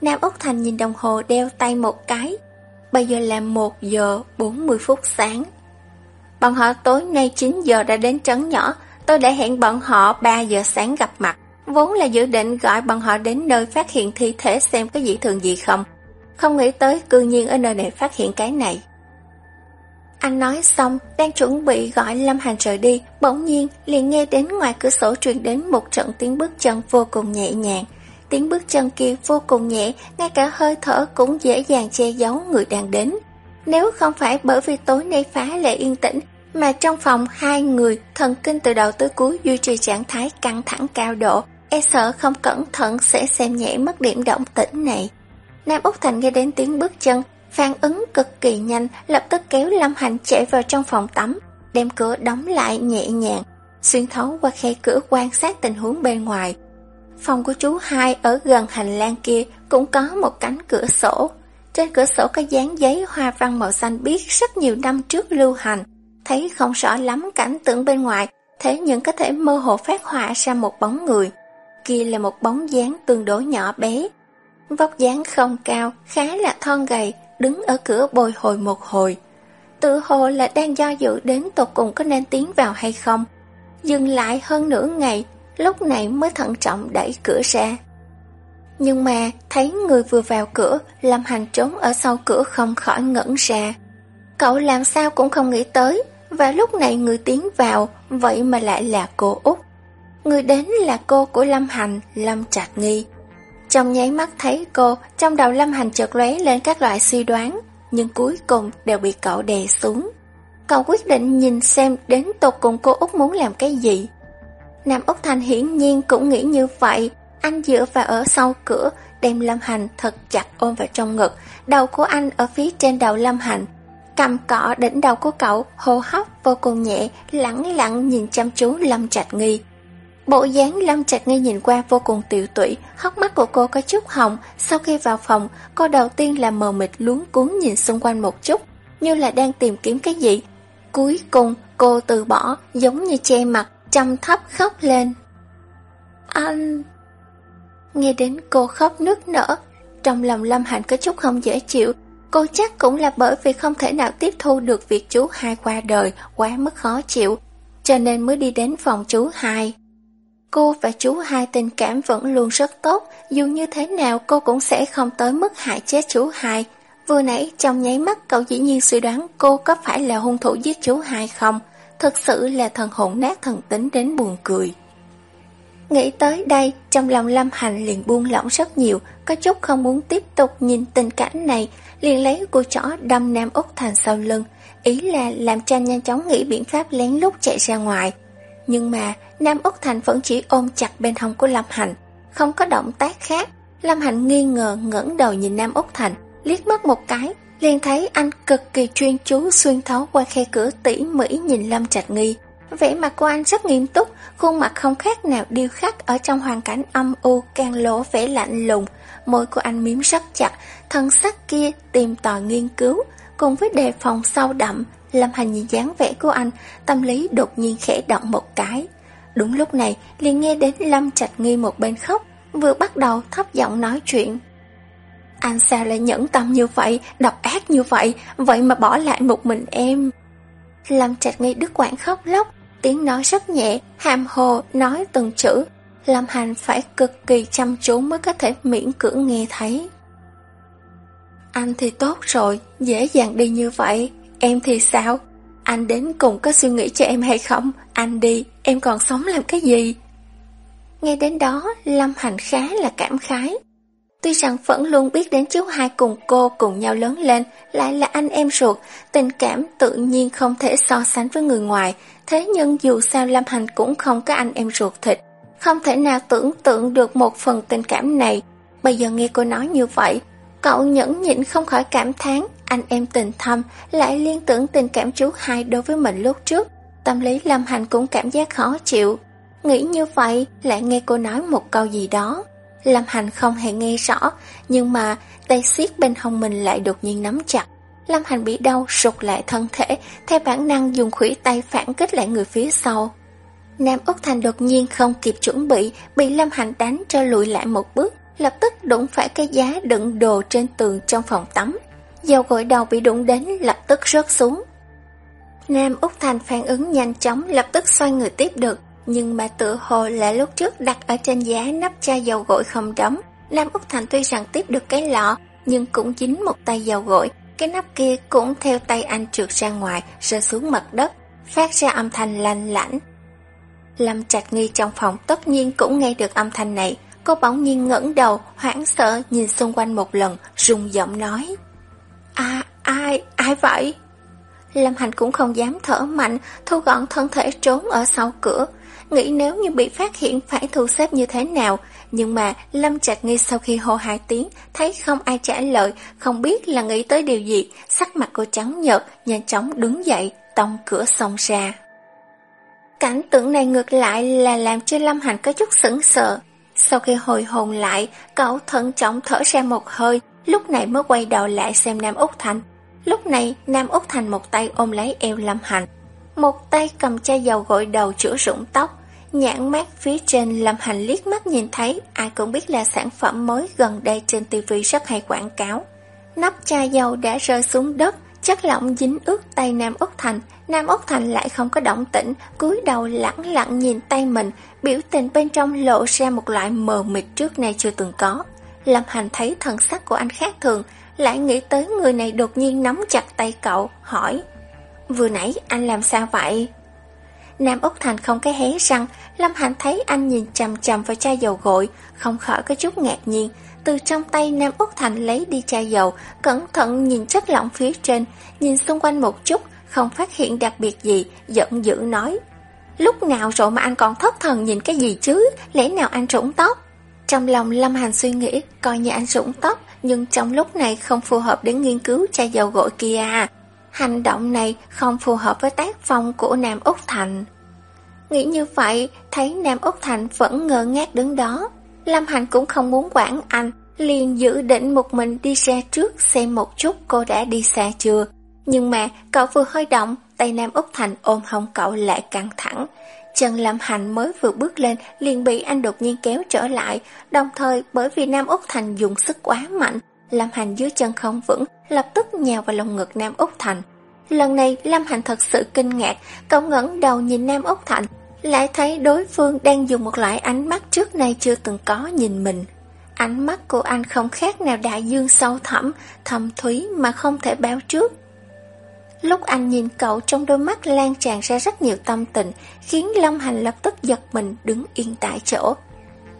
Nam Úc Thành nhìn đồng hồ đeo tay một cái, Bây giờ là 1 giờ 40 phút sáng. Bọn họ tối nay 9 giờ đã đến trấn nhỏ, tôi đã hẹn bọn họ 3 giờ sáng gặp mặt. Vốn là dự định gọi bọn họ đến nơi phát hiện thi thể xem có dị thường gì không. Không nghĩ tới cư nhiên ở nơi này phát hiện cái này. Anh nói xong, đang chuẩn bị gọi Lâm Hành rời đi, bỗng nhiên liền nghe đến ngoài cửa sổ truyền đến một trận tiếng bước chân vô cùng nhẹ nhàng. Tiếng bước chân kia vô cùng nhẹ, ngay cả hơi thở cũng dễ dàng che giấu người đang đến. Nếu không phải bởi vì tối nay phá lệ yên tĩnh, mà trong phòng hai người thần kinh từ đầu tới cuối duy trì trạng thái căng thẳng cao độ, e sợ không cẩn thận sẽ xem nhẹ mất điểm động tĩnh này. Nam Úc Thành nghe đến tiếng bước chân, phản ứng cực kỳ nhanh, lập tức kéo Lâm Hành chạy vào trong phòng tắm, đem cửa đóng lại nhẹ nhàng, xuyên thấu qua khe cửa quan sát tình huống bên ngoài. Phòng của chú hai ở gần hành lang kia cũng có một cánh cửa sổ. Trên cửa sổ có dán giấy hoa văn màu xanh biếc rất nhiều năm trước lưu hành. Thấy không rõ lắm cảnh tượng bên ngoài, thế nhưng có thể mơ hồ phát họa ra một bóng người. Kia là một bóng dáng tương đối nhỏ bé. Vóc dáng không cao, khá là thon gầy, đứng ở cửa bồi hồi một hồi. Tự hồ là đang do dự đến tột cùng có nên tiến vào hay không. Dừng lại hơn nửa ngày, lúc này mới thận trọng đẩy cửa ra. Nhưng mà thấy người vừa vào cửa, Lâm Hành trốn ở sau cửa không khỏi ngẩn ra. Cậu làm sao cũng không nghĩ tới, và lúc này người tiến vào, vậy mà lại là cô Út. Người đến là cô của Lâm Hành, Lâm Trạch Nghi. Trong nháy mắt thấy cô, trong đầu Lâm Hành chợt lóe lên các loại suy đoán, nhưng cuối cùng đều bị cậu đè xuống. Cậu quyết định nhìn xem đến tột cùng cô Út muốn làm cái gì. Nam Úc Thành hiển nhiên cũng nghĩ như vậy, anh dựa vào ở sau cửa, đem Lâm Hành thật chặt ôm vào trong ngực, đầu của anh ở phía trên đầu Lâm Hành. Cầm cọ đỉnh đầu của cậu, hô hấp vô cùng nhẹ, lặng lặng nhìn chăm chú Lâm Trạch Nghi. Bộ dáng Lâm Trạch Nghi nhìn qua vô cùng tiểu tụy, hốc mắt của cô có chút hồng. Sau khi vào phòng, cô đầu tiên là mờ mịt luống cuốn nhìn xung quanh một chút, như là đang tìm kiếm cái gì. Cuối cùng, cô từ bỏ, giống như che mặt, trầm thấp khóc lên. Anh... Nghe đến cô khóc nức nở, trong lòng Lâm Hạnh có chút không dễ chịu. Cô chắc cũng là bởi vì không thể nào tiếp thu được việc chú hai qua đời, quá mức khó chịu, cho nên mới đi đến phòng chú hai. Cô và chú hai tình cảm vẫn luôn rất tốt, dù như thế nào cô cũng sẽ không tới mức hại chết chú hai. Vừa nãy trong nháy mắt cậu dĩ nhiên suy đoán cô có phải là hung thủ giết chú hai không? Thực sự là thần hồn nát thần tính đến buồn cười. Nghĩ tới đây, trong lòng Lâm Hành liền buông lỏng rất nhiều, có chút không muốn tiếp tục nhìn tình cảnh này, liền lấy cua chó đâm Nam Úc Thành sau lưng, ý là làm tranh nhanh chóng nghĩ biện pháp lén lút chạy ra ngoài. Nhưng mà, Nam Úc Thành vẫn chỉ ôm chặt bên hông của Lâm Hành, không có động tác khác. Lâm Hành nghi ngờ ngẩng đầu nhìn Nam Úc Thành, liếc mắt một cái, liền thấy anh cực kỳ chuyên chú xuyên thấu qua khe cửa tỉ mỉ nhìn Lâm Trạch Nghi. Vẻ mặt của anh rất nghiêm túc, khuôn mặt không khác nào điêu khắc ở trong hoàn cảnh âm u càng lỗ vẻ lạnh lùng. Môi của anh miếm rất chặt, thân sắc kia tìm tòi nghiên cứu, cùng với đề phòng sâu đậm. Lâm Hành nhìn dáng vẻ của anh, tâm lý đột nhiên khẽ động một cái. Đúng lúc này, liền nghe đến Lâm Trạch Nghi một bên khóc, vừa bắt đầu thấp giọng nói chuyện. Anh sao lại nhẫn tâm như vậy, độc ác như vậy, vậy mà bỏ lại một mình em. Lâm Trạch Nghi đứt quãng khóc lóc, tiếng nói rất nhẹ, hàm hồ, nói từng chữ. Lâm Hành phải cực kỳ chăm chú mới có thể miễn cưỡng nghe thấy. Anh thì tốt rồi, dễ dàng đi như vậy, em thì sao? Anh đến cùng có suy nghĩ cho em hay không? Anh đi, em còn sống làm cái gì? Nghe đến đó, Lâm Hành khá là cảm khái. Tuy rằng vẫn luôn biết đến chú hai cùng cô cùng nhau lớn lên, lại là anh em ruột, tình cảm tự nhiên không thể so sánh với người ngoài, thế nhưng dù sao Lâm Hành cũng không có anh em ruột thịt, không thể nào tưởng tượng được một phần tình cảm này. Bây giờ nghe cô nói như vậy, cậu nhẫn nhịn không khỏi cảm thán, anh em tình thâm, lại liên tưởng tình cảm chú hai đối với mình lúc trước. Tâm lý Lâm Hành cũng cảm giác khó chịu. Nghĩ như vậy, lại nghe cô nói một câu gì đó. Lâm Hành không hề nghe rõ, nhưng mà tay siết bên hông mình lại đột nhiên nắm chặt. Lâm Hành bị đau, sụt lại thân thể, theo bản năng dùng khủy tay phản kích lại người phía sau. Nam Úc Thành đột nhiên không kịp chuẩn bị, bị Lâm Hành đánh cho lùi lại một bước, lập tức đụng phải cái giá đựng đồ trên tường trong phòng tắm. Dầu gội đầu bị đụng đến lập tức rớt xuống. Nam Úc Thành phản ứng nhanh chóng lập tức xoay người tiếp được, nhưng mà tự hồ là lúc trước đặt ở trên giá nắp chai dầu gội không đóng. Nam Úc Thành tuy rằng tiếp được cái lọ, nhưng cũng dính một tay dầu gội, cái nắp kia cũng theo tay anh trượt ra ngoài, rơi xuống mặt đất, phát ra âm thanh lanh lảnh. Lâm Trạch Nghi trong phòng tất nhiên cũng nghe được âm thanh này, cô bỗng nhiên ngẩng đầu, hoảng sợ nhìn xung quanh một lần, rung giọng nói. À, ai, ai vậy? Lâm Hành cũng không dám thở mạnh, thu gọn thân thể trốn ở sau cửa, nghĩ nếu như bị phát hiện phải thu xếp như thế nào. Nhưng mà Lâm Trạch Nghi sau khi hô hai tiếng, thấy không ai trả lời, không biết là nghĩ tới điều gì, sắc mặt cô trắng nhợt, nhanh chóng đứng dậy, tông cửa xông ra. Cảnh tượng này ngược lại là làm cho Lâm Hành có chút sững sờ. Sau khi hồi hồn lại, cậu thận trọng thở ra một hơi, lúc này mới quay đầu lại xem Nam Úc Thành. Lúc này, Nam Úc Thành một tay ôm lấy eo Lâm Hành, một tay cầm chai dầu gội đầu chữa rụng tóc, Nhãn mát phía trên Lâm Hành liếc mắt nhìn thấy, ai cũng biết là sản phẩm mới gần đây trên TV rất hay quảng cáo. Nắp chai dầu đã rơi xuống đất, chất lỏng dính ướt tay Nam Úc Thành. Nam Úc Thành lại không có động tĩnh, cúi đầu lẳng lặng nhìn tay mình, biểu tình bên trong lộ ra một loại mờ mịt trước nay chưa từng có. Lâm Hành thấy thần sắc của anh khác thường, lại nghĩ tới người này đột nhiên nắm chặt tay cậu, hỏi Vừa nãy anh làm sao vậy? Nam Úc Thành không cái hé răng, Lâm Hành thấy anh nhìn chằm chằm vào chai dầu gội, không khỏi có chút ngạc nhiên. Từ trong tay Nam Úc Thành lấy đi chai dầu, cẩn thận nhìn chất lỏng phía trên, nhìn xung quanh một chút, không phát hiện đặc biệt gì, giận dữ nói. Lúc nào rồi mà anh còn thất thần nhìn cái gì chứ, lẽ nào anh rủng tóc? Trong lòng Lâm Hành suy nghĩ, coi như anh rủng tóc, nhưng trong lúc này không phù hợp để nghiên cứu chai dầu gội kia à. Hành động này không phù hợp với tác phong của Nam Úc Thành. Nghĩ như vậy, thấy Nam Úc Thành vẫn ngơ ngác đứng đó. Lâm Hành cũng không muốn quản anh, liền dự định một mình đi ra trước xem một chút cô đã đi xa chưa. Nhưng mà cậu vừa hơi động, tay Nam Úc Thành ôm hông cậu lại căng thẳng. Chân Lâm Hành mới vừa bước lên liền bị anh đột nhiên kéo trở lại, đồng thời bởi vì Nam Úc Thành dùng sức quá mạnh, Lâm Hành dưới chân không vững, lập tức nhào vào lồng ngực Nam Úc Thành. Lần này Lâm Hành thật sự kinh ngạc, cậu ngẩng đầu nhìn Nam Úc Thành, lại thấy đối phương đang dùng một loại ánh mắt trước nay chưa từng có nhìn mình. Ánh mắt của anh không khác nào đại dương sâu thẳm, thầm thúy mà không thể báo trước. Lúc anh nhìn cậu trong đôi mắt lan tràn ra rất nhiều tâm tình, khiến Lâm Hành lập tức giật mình đứng yên tại chỗ.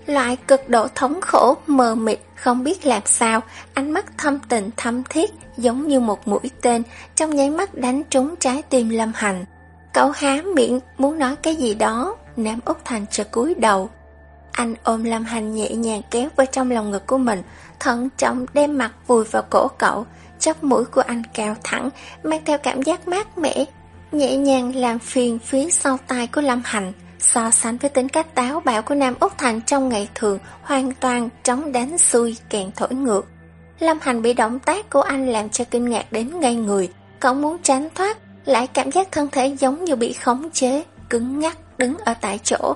Loại cực độ thống khổ, mờ mịt, không biết làm sao, ánh mắt thâm tình thâm thiết, giống như một mũi tên, trong nháy mắt đánh trúng trái tim Lâm Hành. Cậu há miệng, muốn nói cái gì đó, Nam Úc Thành chợt cúi đầu. Anh ôm Lâm Hành nhẹ nhàng kéo vào trong lòng ngực của mình, thận trọng đem mặt vùi vào cổ cậu, chóp mũi của anh cao thẳng, mang theo cảm giác mát mẻ, nhẹ nhàng làm phiền phía sau tai của Lâm Hành. So sánh với tính cách táo bạo của Nam Úc Thành trong ngày thường, hoàn toàn trống đánh xuôi kèn thổi ngược. Lâm Hành bị động tác của anh làm cho kinh ngạc đến ngay người, cậu muốn tránh thoát, lại cảm giác thân thể giống như bị khống chế, cứng ngắc đứng ở tại chỗ.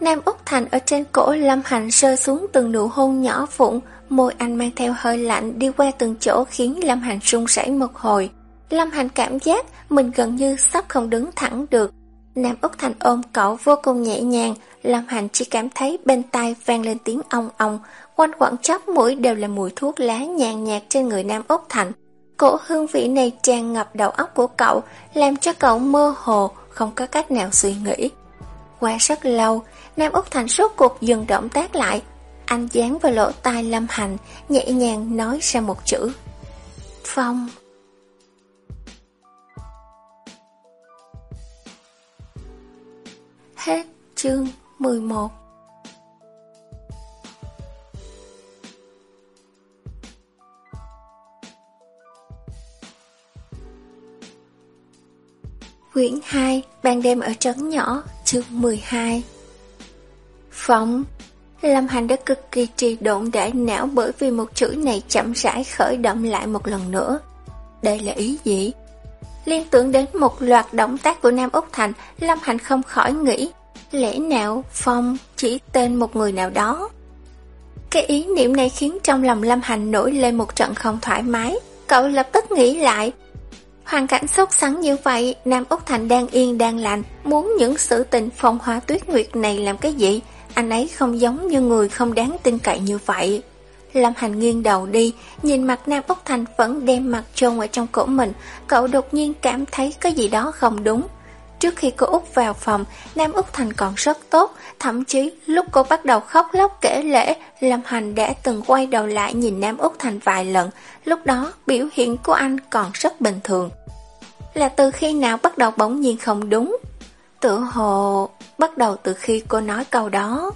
Nam Úc Thành ở trên cổ Lâm Hành rơi xuống từng nụ hôn nhỏ vụn, môi anh mang theo hơi lạnh đi qua từng chỗ khiến Lâm Hành run rẩy một hồi. Lâm Hành cảm giác mình gần như sắp không đứng thẳng được. Nam Úc Thành ôm cậu vô cùng nhẹ nhàng, Lâm Hành chỉ cảm thấy bên tai vang lên tiếng ong ong, quanh quẩn chóp mũi đều là mùi thuốc lá nhàn nhạt trên người Nam Úc Thành. Cổ hương vị này tràn ngập đầu óc của cậu, làm cho cậu mơ hồ, không có cách nào suy nghĩ. Qua rất lâu, Nam Úc Thành suốt cuộc dừng động tác lại. Anh dán vào lỗ tai Lâm Hành, nhẹ nhàng nói ra một chữ. Phong. Hết chương 11 Quyển 2 Ban đêm ở trấn nhỏ Chương 12 Phóng Lâm Hành đã cực kỳ trì độn đại não bởi vì một chữ này chậm rãi khởi động lại một lần nữa. Đây là ý gì? Liên tưởng đến một loạt động tác của Nam Úc Thành, Lâm Hành không khỏi nghĩ, lẽ nào Phong chỉ tên một người nào đó? Cái ý niệm này khiến trong lòng Lâm Hành nổi lên một trận không thoải mái, cậu lập tức nghĩ lại. Hoàn cảnh sốt sắng như vậy, Nam Úc Thành đang yên đang lành, muốn những sự tình phong hoa tuyết nguyệt này làm cái gì? Anh ấy không giống như người không đáng tin cậy như vậy. Lâm Hành nghiêng đầu đi, nhìn mặt Nam Úc Thành vẫn đem mặt chôn ở trong cổ mình, cậu đột nhiên cảm thấy có gì đó không đúng. Trước khi cô Úc vào phòng, Nam Úc Thành còn rất tốt, thậm chí lúc cô bắt đầu khóc lóc kể lễ, Lâm Hành đã từng quay đầu lại nhìn Nam Úc Thành vài lần, lúc đó biểu hiện của anh còn rất bình thường. Là từ khi nào bắt đầu bỗng nhiên không đúng? Tự hồ bắt đầu từ khi cô nói câu đó.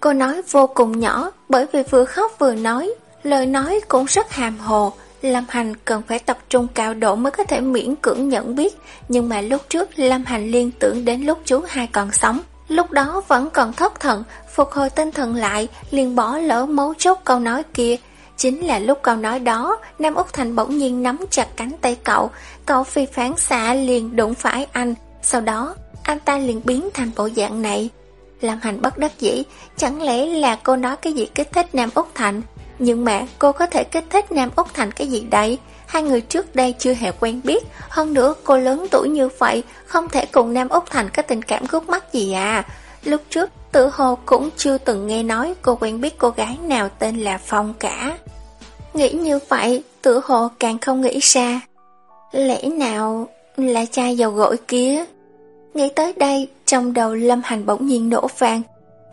Cô nói vô cùng nhỏ bởi vì vừa khóc vừa nói, lời nói cũng rất hàm hồ. Lâm Hành cần phải tập trung cao độ mới có thể miễn cưỡng nhận biết, nhưng mà lúc trước Lâm Hành liên tưởng đến lúc chú hai còn sống. Lúc đó vẫn còn thất thần, phục hồi tinh thần lại, liền bỏ lỡ mấu chốt câu nói kia. Chính là lúc câu nói đó, Nam Úc Thành bỗng nhiên nắm chặt cánh tay cậu, cậu phi phán xạ liền đụng phải anh, sau đó anh ta liền biến thành bộ dạng này. lâm hành bất đắc dĩ, chẳng lẽ là cô nói cái gì kích thích Nam Úc Thành? Nhưng mà cô có thể kích thích Nam Úc Thành cái gì đấy Hai người trước đây chưa hề quen biết, hơn nữa cô lớn tuổi như vậy, không thể cùng Nam Úc Thành có tình cảm gút mắt gì à. Lúc trước, tự hồ cũng chưa từng nghe nói cô quen biết cô gái nào tên là Phong cả. Nghĩ như vậy, tự hồ càng không nghĩ ra. Lẽ nào là chai dầu gội kia? Nghĩ tới đây, trong đầu Lâm Hành bỗng nhiên nổ vàng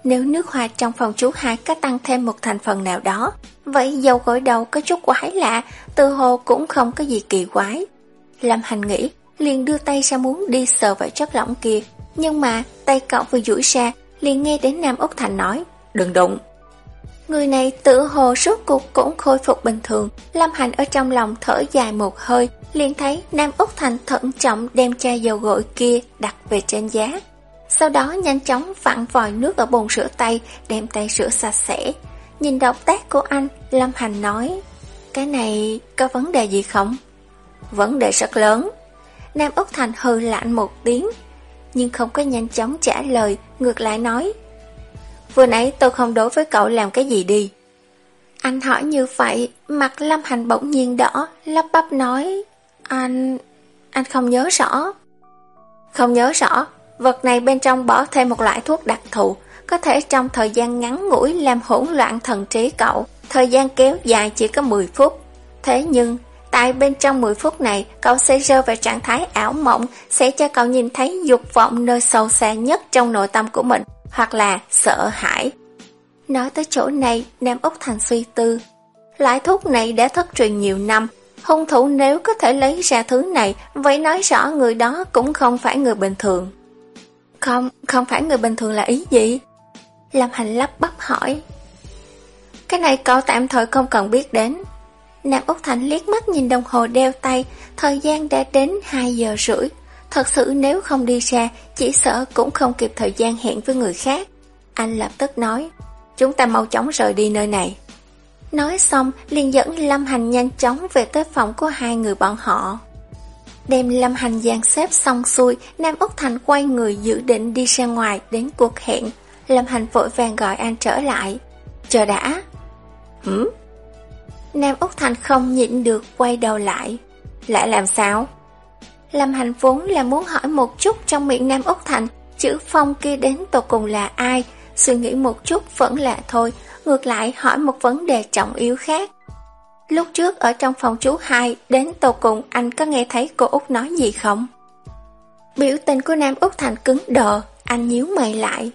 nếu nước hoa trong phòng chú hai có tăng thêm một thành phần nào đó, vậy dầu gội đầu có chút quái lạ, từ hồ cũng không có gì kỳ quái. Lâm Hành nghĩ, liền đưa tay ra muốn đi sờ vào chất lỏng kia, nhưng mà tay cậu vừa duỗi ra, liền nghe đến Nam Úc Thành nói, đừng đụng. Người này tự hồ suốt cuộc cũng khôi phục bình thường, Lâm Hành ở trong lòng thở dài một hơi, liền thấy Nam Úc Thành thận trọng đem chai dầu gội kia đặt về trên giá. Sau đó nhanh chóng vặn vòi nước ở bồn rửa tay, đem tay rửa sạch sẽ. Nhìn động tác của anh, Lâm Hành nói, cái này có vấn đề gì không? Vấn đề rất lớn. Nam Úc Thành hừ lạnh một tiếng, nhưng không có nhanh chóng trả lời, ngược lại nói, Vừa nãy tôi không đối với cậu làm cái gì đi. Anh hỏi như vậy, mặt Lâm Hành bỗng nhiên đỏ, lắp bắp nói, anh... anh không nhớ rõ. Không nhớ rõ, vật này bên trong bỏ thêm một loại thuốc đặc thù, có thể trong thời gian ngắn ngủi làm hỗn loạn thần trí cậu, thời gian kéo dài chỉ có 10 phút. Thế nhưng, tại bên trong 10 phút này, cậu sẽ rơi vào trạng thái ảo mộng, sẽ cho cậu nhìn thấy dục vọng nơi sâu xa nhất trong nội tâm của mình, hoặc là sợ hãi. Nói tới chỗ này, Nam Úc Thành suy tư. Loại thuốc này đã thất truyền nhiều năm, hung thủ nếu có thể lấy ra thứ này, vậy nói rõ người đó cũng không phải người bình thường. Không, không phải người bình thường là ý gì? Lâm Hành lắp bắp hỏi. Cái này cậu tạm thời không cần biết đến. Nam Úc Thành liếc mắt nhìn đồng hồ đeo tay, thời gian đã đến 2 giờ rưỡi. Thật sự nếu không đi ra, chỉ sợ cũng không kịp thời gian hẹn với người khác. Anh lập tức nói, chúng ta mau chóng rời đi nơi này. Nói xong, liền dẫn Lâm Hành nhanh chóng về tới phòng của hai người bọn họ. Đem Lâm Hành dàn xếp xong xuôi, Nam Úc Thành quay người dự định đi ra ngoài đến cuộc hẹn. Lâm Hành vội vàng gọi anh trở lại. Chờ đã. Hửm? Nam Úc Thành không nhịn được quay đầu lại. Lại làm sao? Lâm Hành vốn là muốn hỏi một chút trong miệng Nam Úc Thành, chữ phong kia đến tổ cùng là ai, suy nghĩ một chút vẫn là thôi, ngược lại hỏi một vấn đề trọng yếu khác. Lúc trước ở trong phòng chú hai đến tổ cùng anh có nghe thấy cô út nói gì không? Biểu tình của Nam Úc Thành cứng đờ, anh nhíu mày lại.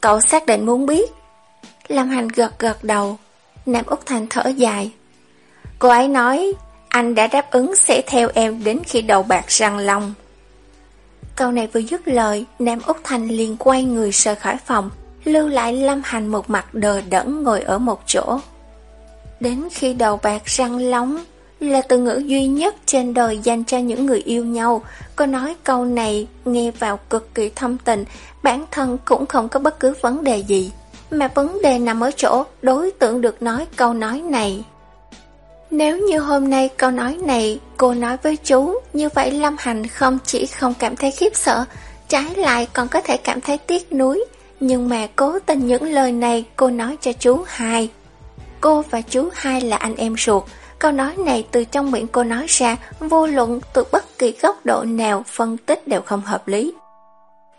Cậu xác định muốn biết. Lâm Hành gật gật đầu, Nam Úc Thành thở dài. Cô ấy nói anh đã đáp ứng sẽ theo em đến khi đầu bạc răng long. Câu này vừa dứt lời, Nam Úc Thành liền quay người rời khỏi phòng, lưu lại Lâm Hành một mặt đờ đẫn ngồi ở một chỗ. Đến khi đầu bạc răng long là từ ngữ duy nhất trên đời dành cho những người yêu nhau. Cô nói câu này nghe vào cực kỳ thâm tình, bản thân cũng không có bất cứ vấn đề gì. Mà vấn đề nằm ở chỗ đối tượng được nói câu nói này nếu như hôm nay câu nói này cô nói với chú, như vậy Lâm Hành không chỉ không cảm thấy khiếp sợ, trái lại còn có thể cảm thấy tiếc nuối. Nhưng mà cố tình những lời này cô nói cho chú hài. Cô và chú hai là anh em ruột. Câu nói này từ trong miệng cô nói ra, vô luận từ bất kỳ góc độ nào phân tích đều không hợp lý.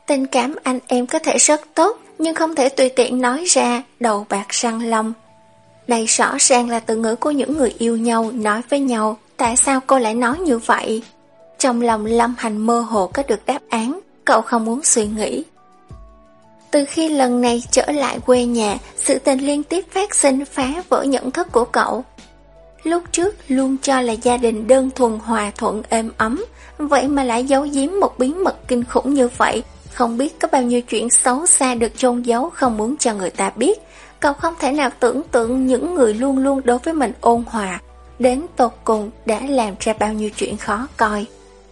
Tình cảm anh em có thể rất tốt, nhưng không thể tùy tiện nói ra đầu bạc răng long đây rõ ràng là từ ngữ của những người yêu nhau nói với nhau, tại sao cô lại nói như vậy? Trong lòng Lâm Hành mơ hồ có được đáp án, cậu không muốn suy nghĩ. Từ khi lần này trở lại quê nhà, sự tình liên tiếp phát sinh phá vỡ nhận thức của cậu. Lúc trước luôn cho là gia đình đơn thuần hòa thuận êm ấm, vậy mà lại giấu giếm một bí mật kinh khủng như vậy, không biết có bao nhiêu chuyện xấu xa được chôn giấu không muốn cho người ta biết, Cậu không thể nào tưởng tượng những người luôn luôn đối với mình ôn hòa, đến tột cùng đã làm ra bao nhiêu chuyện khó coi.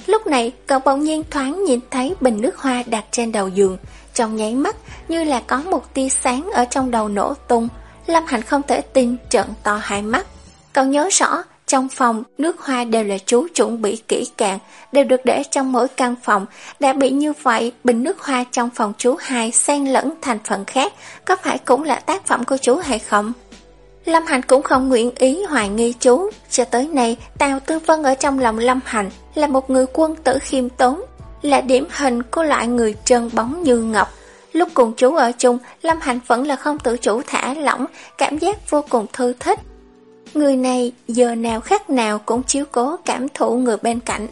Lúc này, cậu bỗng nhiên thoáng nhìn thấy bình nước hoa đặt trên đầu giường, trong nháy mắt như là có một tia sáng ở trong đầu nổ tung. Lâm Hạnh không thể tin trợn to hai mắt. Cậu nhớ rõ, trong phòng, nước hoa đều là chú chuẩn bị kỹ càng, đều được để trong mỗi căn phòng. Đã bị như vậy, bình nước hoa trong phòng chú hai xen lẫn thành phần khác, có phải cũng là tác phẩm của chú hay không? Lâm Hành cũng không nguyện ý hoài nghi chú. Cho tới nay, Tào Tư Vân ở trong lòng Lâm Hành là một người quân tử khiêm tốn, là điểm hình của loại người trơn bóng như ngọc. Lúc cùng chú ở chung, Lâm Hành vẫn là không tự chủ thả lỏng, cảm giác vô cùng thư thích. Người này giờ nào khác nào cũng chiếu cố cảm thụ người bên cạnh.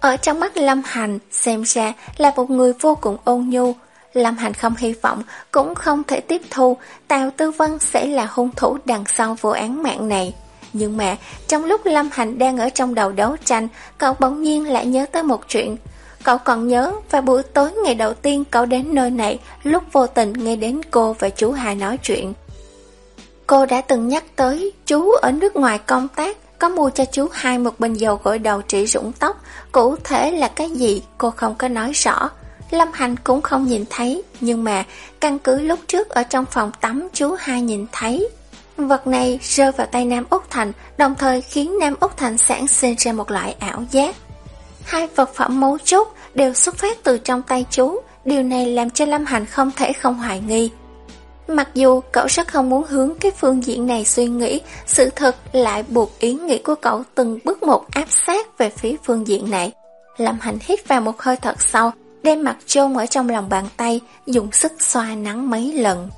Ở trong mắt Lâm Hành, xem ra là một người vô cùng ôn nhu. Lâm Hành không hy vọng, cũng không thể tiếp thu, Tào Tư Vân sẽ là hung thủ đằng sau vụ án mạng này. Nhưng mà, trong lúc Lâm Hành đang ở trong đầu đấu tranh, cậu bỗng nhiên lại nhớ tới một chuyện. Cậu còn nhớ vào buổi tối ngày đầu tiên cậu đến nơi này, lúc vô tình nghe đến cô và chú Hà nói chuyện. Cô đã từng nhắc tới chú ở nước ngoài công tác, có mua cho chú hai một bình dầu gội đầu trị rụng tóc, cụ thể là cái gì cô không có nói rõ. Lâm Hành cũng không nhìn thấy, nhưng mà căn cứ lúc trước ở trong phòng tắm chú hai nhìn thấy. Vật này rơi vào tay Nam Úc Thành, đồng thời khiến Nam Úc Thành sản sinh ra một loại ảo giác. Hai vật phẩm mấu chốt đều xuất phát từ trong tay chú, điều này làm cho Lâm Hành không thể không hoài nghi. Mặc dù cậu rất không muốn hướng cái phương diện này suy nghĩ, sự thật lại buộc ý nghĩ của cậu từng bước một áp sát về phía phương diện này. Lâm Hành hít vào một hơi thật sâu, đem mặt chôn ở trong lòng bàn tay, dùng sức xoa nắng mấy lần.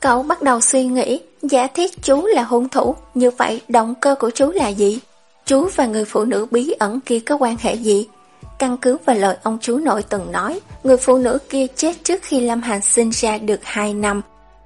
Cậu bắt đầu suy nghĩ, giả thiết chú là hung thủ, như vậy động cơ của chú là gì? Chú và người phụ nữ bí ẩn kia có quan hệ gì? Căn cứ vào lời ông chú nội từng nói, người phụ nữ kia chết trước khi Lâm Hành sinh ra được 2 năm.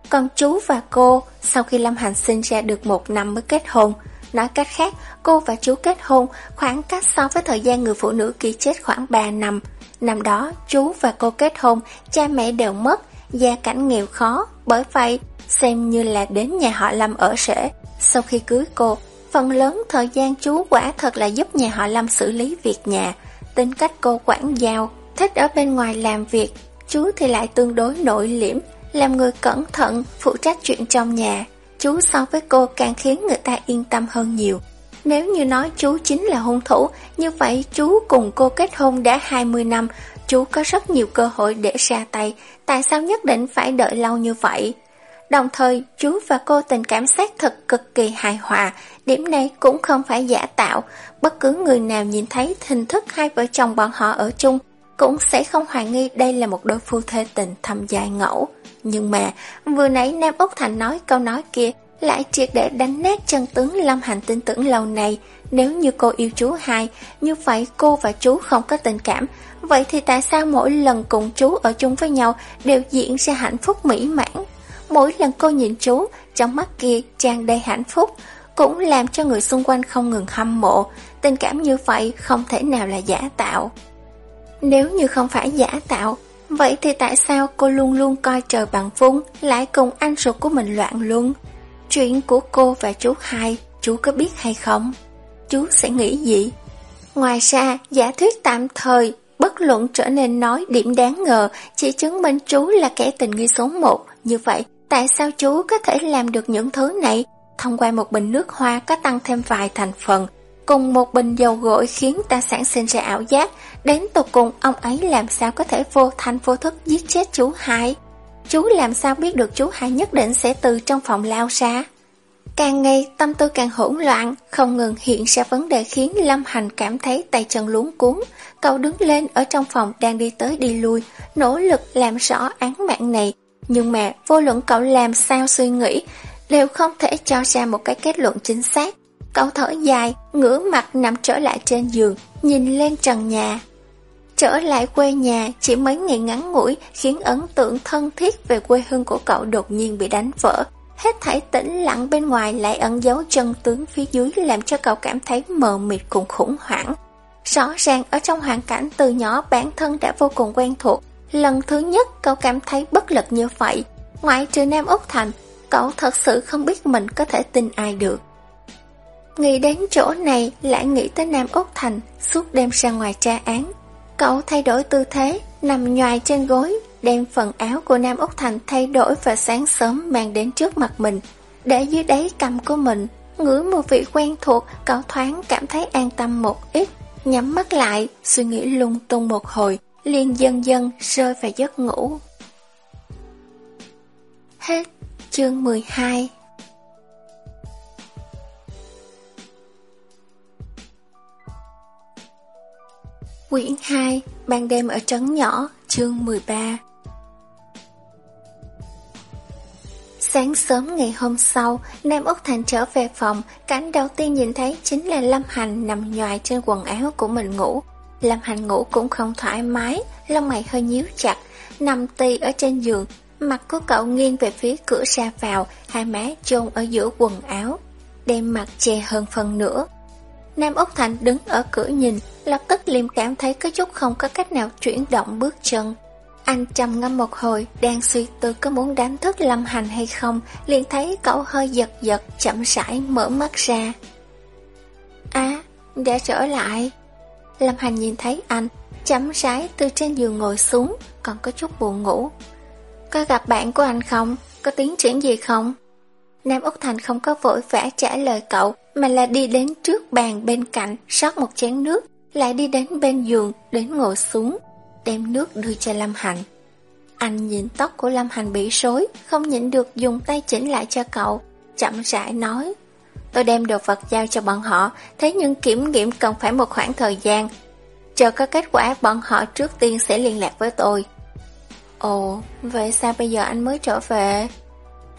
Còn chú và cô, sau khi Lâm Hành sinh ra được một năm mới kết hôn. Nói cách khác, cô và chú kết hôn khoảng cách so với thời gian người phụ nữ kia chết khoảng 3 năm. Năm đó, chú và cô kết hôn, cha mẹ đều mất, gia cảnh nghèo khó, bởi vậy xem như là đến nhà họ Lâm ở rễ. Sau khi cưới cô, phần lớn thời gian chú quả thật là giúp nhà họ Lâm xử lý việc nhà. Tính cách cô quản giao, thích ở bên ngoài làm việc, chú thì lại tương đối nội liễm, làm người cẩn thận, phụ trách chuyện trong nhà. Chú so với cô càng khiến người ta yên tâm hơn nhiều. Nếu như nói chú chính là hung thủ, như vậy chú cùng cô kết hôn đã 20 năm, chú có rất nhiều cơ hội để ra tay, tại sao nhất định phải đợi lâu như vậy? Đồng thời, chú và cô tình cảm xác thực cực kỳ hài hòa, điểm này cũng không phải giả tạo, bất cứ người nào nhìn thấy hình thức hai vợ chồng bọn họ ở chung, cũng sẽ không hoài nghi đây là một đôi phu thê tình thầm dài ngẫu. Nhưng mà, vừa nãy Nam Úc Thành nói câu nói kia, lại triệt để đánh nát chân tướng Lâm Hành tin tưởng lâu này. Nếu như cô yêu chú hai, như vậy cô và chú không có tình cảm. Vậy thì tại sao mỗi lần cùng chú ở chung với nhau đều diễn ra hạnh phúc mỹ mãn? Mỗi lần cô nhìn chú, trong mắt kia tràn đầy hạnh phúc, cũng làm cho người xung quanh không ngừng hâm mộ. Tình cảm như vậy không thể nào là giả tạo. Nếu như không phải giả tạo, vậy thì tại sao cô luôn luôn coi trời bằng vung, lại cùng anh ruột của mình loạn luôn Chuyện của cô và chú hai, chú có biết hay không? Chú sẽ nghĩ gì? Ngoài ra, giả thuyết tạm thời, bất luận trở nên nói điểm đáng ngờ, chỉ chứng minh chú là kẻ tình nghi số một. Như vậy, tại sao chú có thể làm được những thứ này? Thông qua một bình nước hoa có tăng thêm vài thành phần, cùng một bình dầu gội khiến ta sản sinh ra ảo giác, đến tột cùng ông ấy làm sao có thể vô thanh vô thức giết chết chú hai? Chú làm sao biết được chú hai nhất định sẽ từ trong phòng lao ra? Càng ngày tâm tư càng hỗn loạn, không ngừng hiện ra vấn đề khiến Lâm Hành cảm thấy tay chân luống cuốn. Cậu đứng lên ở trong phòng đang đi tới đi lui, nỗ lực làm rõ án mạng này. Nhưng mà vô luận cậu làm sao suy nghĩ, đều không thể cho ra một cái kết luận chính xác. Cậu thở dài, ngửa mặt nằm trở lại trên giường, nhìn lên trần nhà. Trở lại quê nhà chỉ mấy ngày ngắn ngủi khiến ấn tượng thân thiết về quê hương của cậu đột nhiên bị đánh vỡ. Hết thảy tĩnh lặng bên ngoài lại ẩn giấu chân tướng phía dưới làm cho cậu cảm thấy mờ mịt cùng khủng hoảng. Rõ ràng ở trong hoàn cảnh từ nhỏ bản thân đã vô cùng quen thuộc. Lần thứ nhất cậu cảm thấy bất lực như vậy. Ngoại trừ Nam Úc Thành, cậu thật sự không biết mình có thể tin ai được. Nghĩ đến chỗ này lại nghĩ tới Nam Úc Thành suốt đêm ra ngoài tra án. Cậu thay đổi tư thế, nằm nhoài trên gối, đem phần áo của Nam Úc Thành thay đổi và sáng sớm mang đến trước mặt mình. Để dưới đáy cầm của mình, ngửi mùi vị quen thuộc, cậu thoáng cảm thấy an tâm một ít. Nhắm mắt lại, suy nghĩ lung tung một hồi, liền dần dần rơi vào giấc ngủ. Hết chương 12 Quyển 2, ban đêm ở trấn nhỏ, chương 13 Sáng sớm ngày hôm sau, Nam Úc Thành trở về phòng, cảnh đầu tiên nhìn thấy chính là Lâm Hành nằm nhòi trên quần áo của mình ngủ. Lâm Hành ngủ cũng không thoải mái, lông mày hơi nhíu chặt, nằm tì ở trên giường, mặt của cậu nghiêng về phía cửa ra vào, hai má chôn ở giữa quần áo, đem mặt che hơn phần nữa. Nam Úc Thành đứng ở cửa nhìn, lập tức liêm cảm thấy có chút không có cách nào chuyển động bước chân. Anh trầm ngâm một hồi, đang suy tư có muốn đánh thức Lâm Hành hay không, liền thấy cậu hơi giật giật, chậm rãi mở mắt ra. À, đã trở lại. Lâm Hành nhìn thấy anh, chấm rái từ trên giường ngồi xuống, còn có chút buồn ngủ. Có gặp bạn của anh không? Có tiến triển gì không? Nam Úc Thành không có vội vã trả lời cậu, mà là đi đến trước bàn bên cạnh, rót một chén nước, lại đi đến bên giường, đến ngồi xuống, đem nước đưa cho Lâm Hành. Anh nhìn tóc của Lâm Hành bị rối, không nhịn được dùng tay chỉnh lại cho cậu, chậm rãi nói. Tôi đem đồ vật giao cho bọn họ, thế nhưng kiểm nghiệm cần phải một khoảng thời gian. Chờ có kết quả bọn họ trước tiên sẽ liên lạc với tôi. Ồ, vậy sao bây giờ anh mới trở về?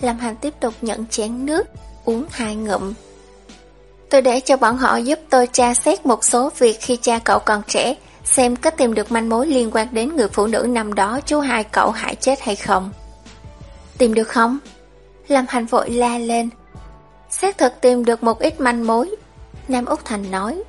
Lâm Hành tiếp tục nhận chén nước, uống hai ngụm. Tôi để cho bọn họ giúp tôi tra xét một số việc khi cha cậu còn trẻ, xem có tìm được manh mối liên quan đến người phụ nữ năm đó chú hai cậu hại chết hay không. Tìm được không? Lâm Hành vội la lên. Xác thực tìm được một ít manh mối. Nam Úc Thành nói.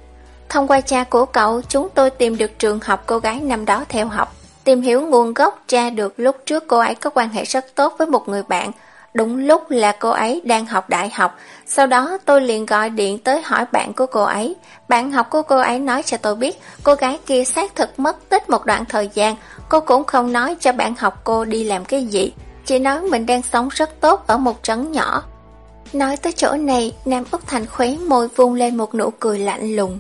Thông qua cha của cậu, chúng tôi tìm được trường học cô gái năm đó theo học. Tìm hiểu nguồn gốc tra được lúc trước cô ấy có quan hệ rất tốt với một người bạn. Đúng lúc là cô ấy đang học đại học. Sau đó tôi liền gọi điện tới hỏi bạn của cô ấy. Bạn học của cô ấy nói cho tôi biết cô gái kia xác thực mất tích một đoạn thời gian. Cô cũng không nói cho bạn học cô đi làm cái gì. Chỉ nói mình đang sống rất tốt ở một trấn nhỏ. Nói tới chỗ này, Nam Úc Thành khóe môi vung lên một nụ cười lạnh lùng.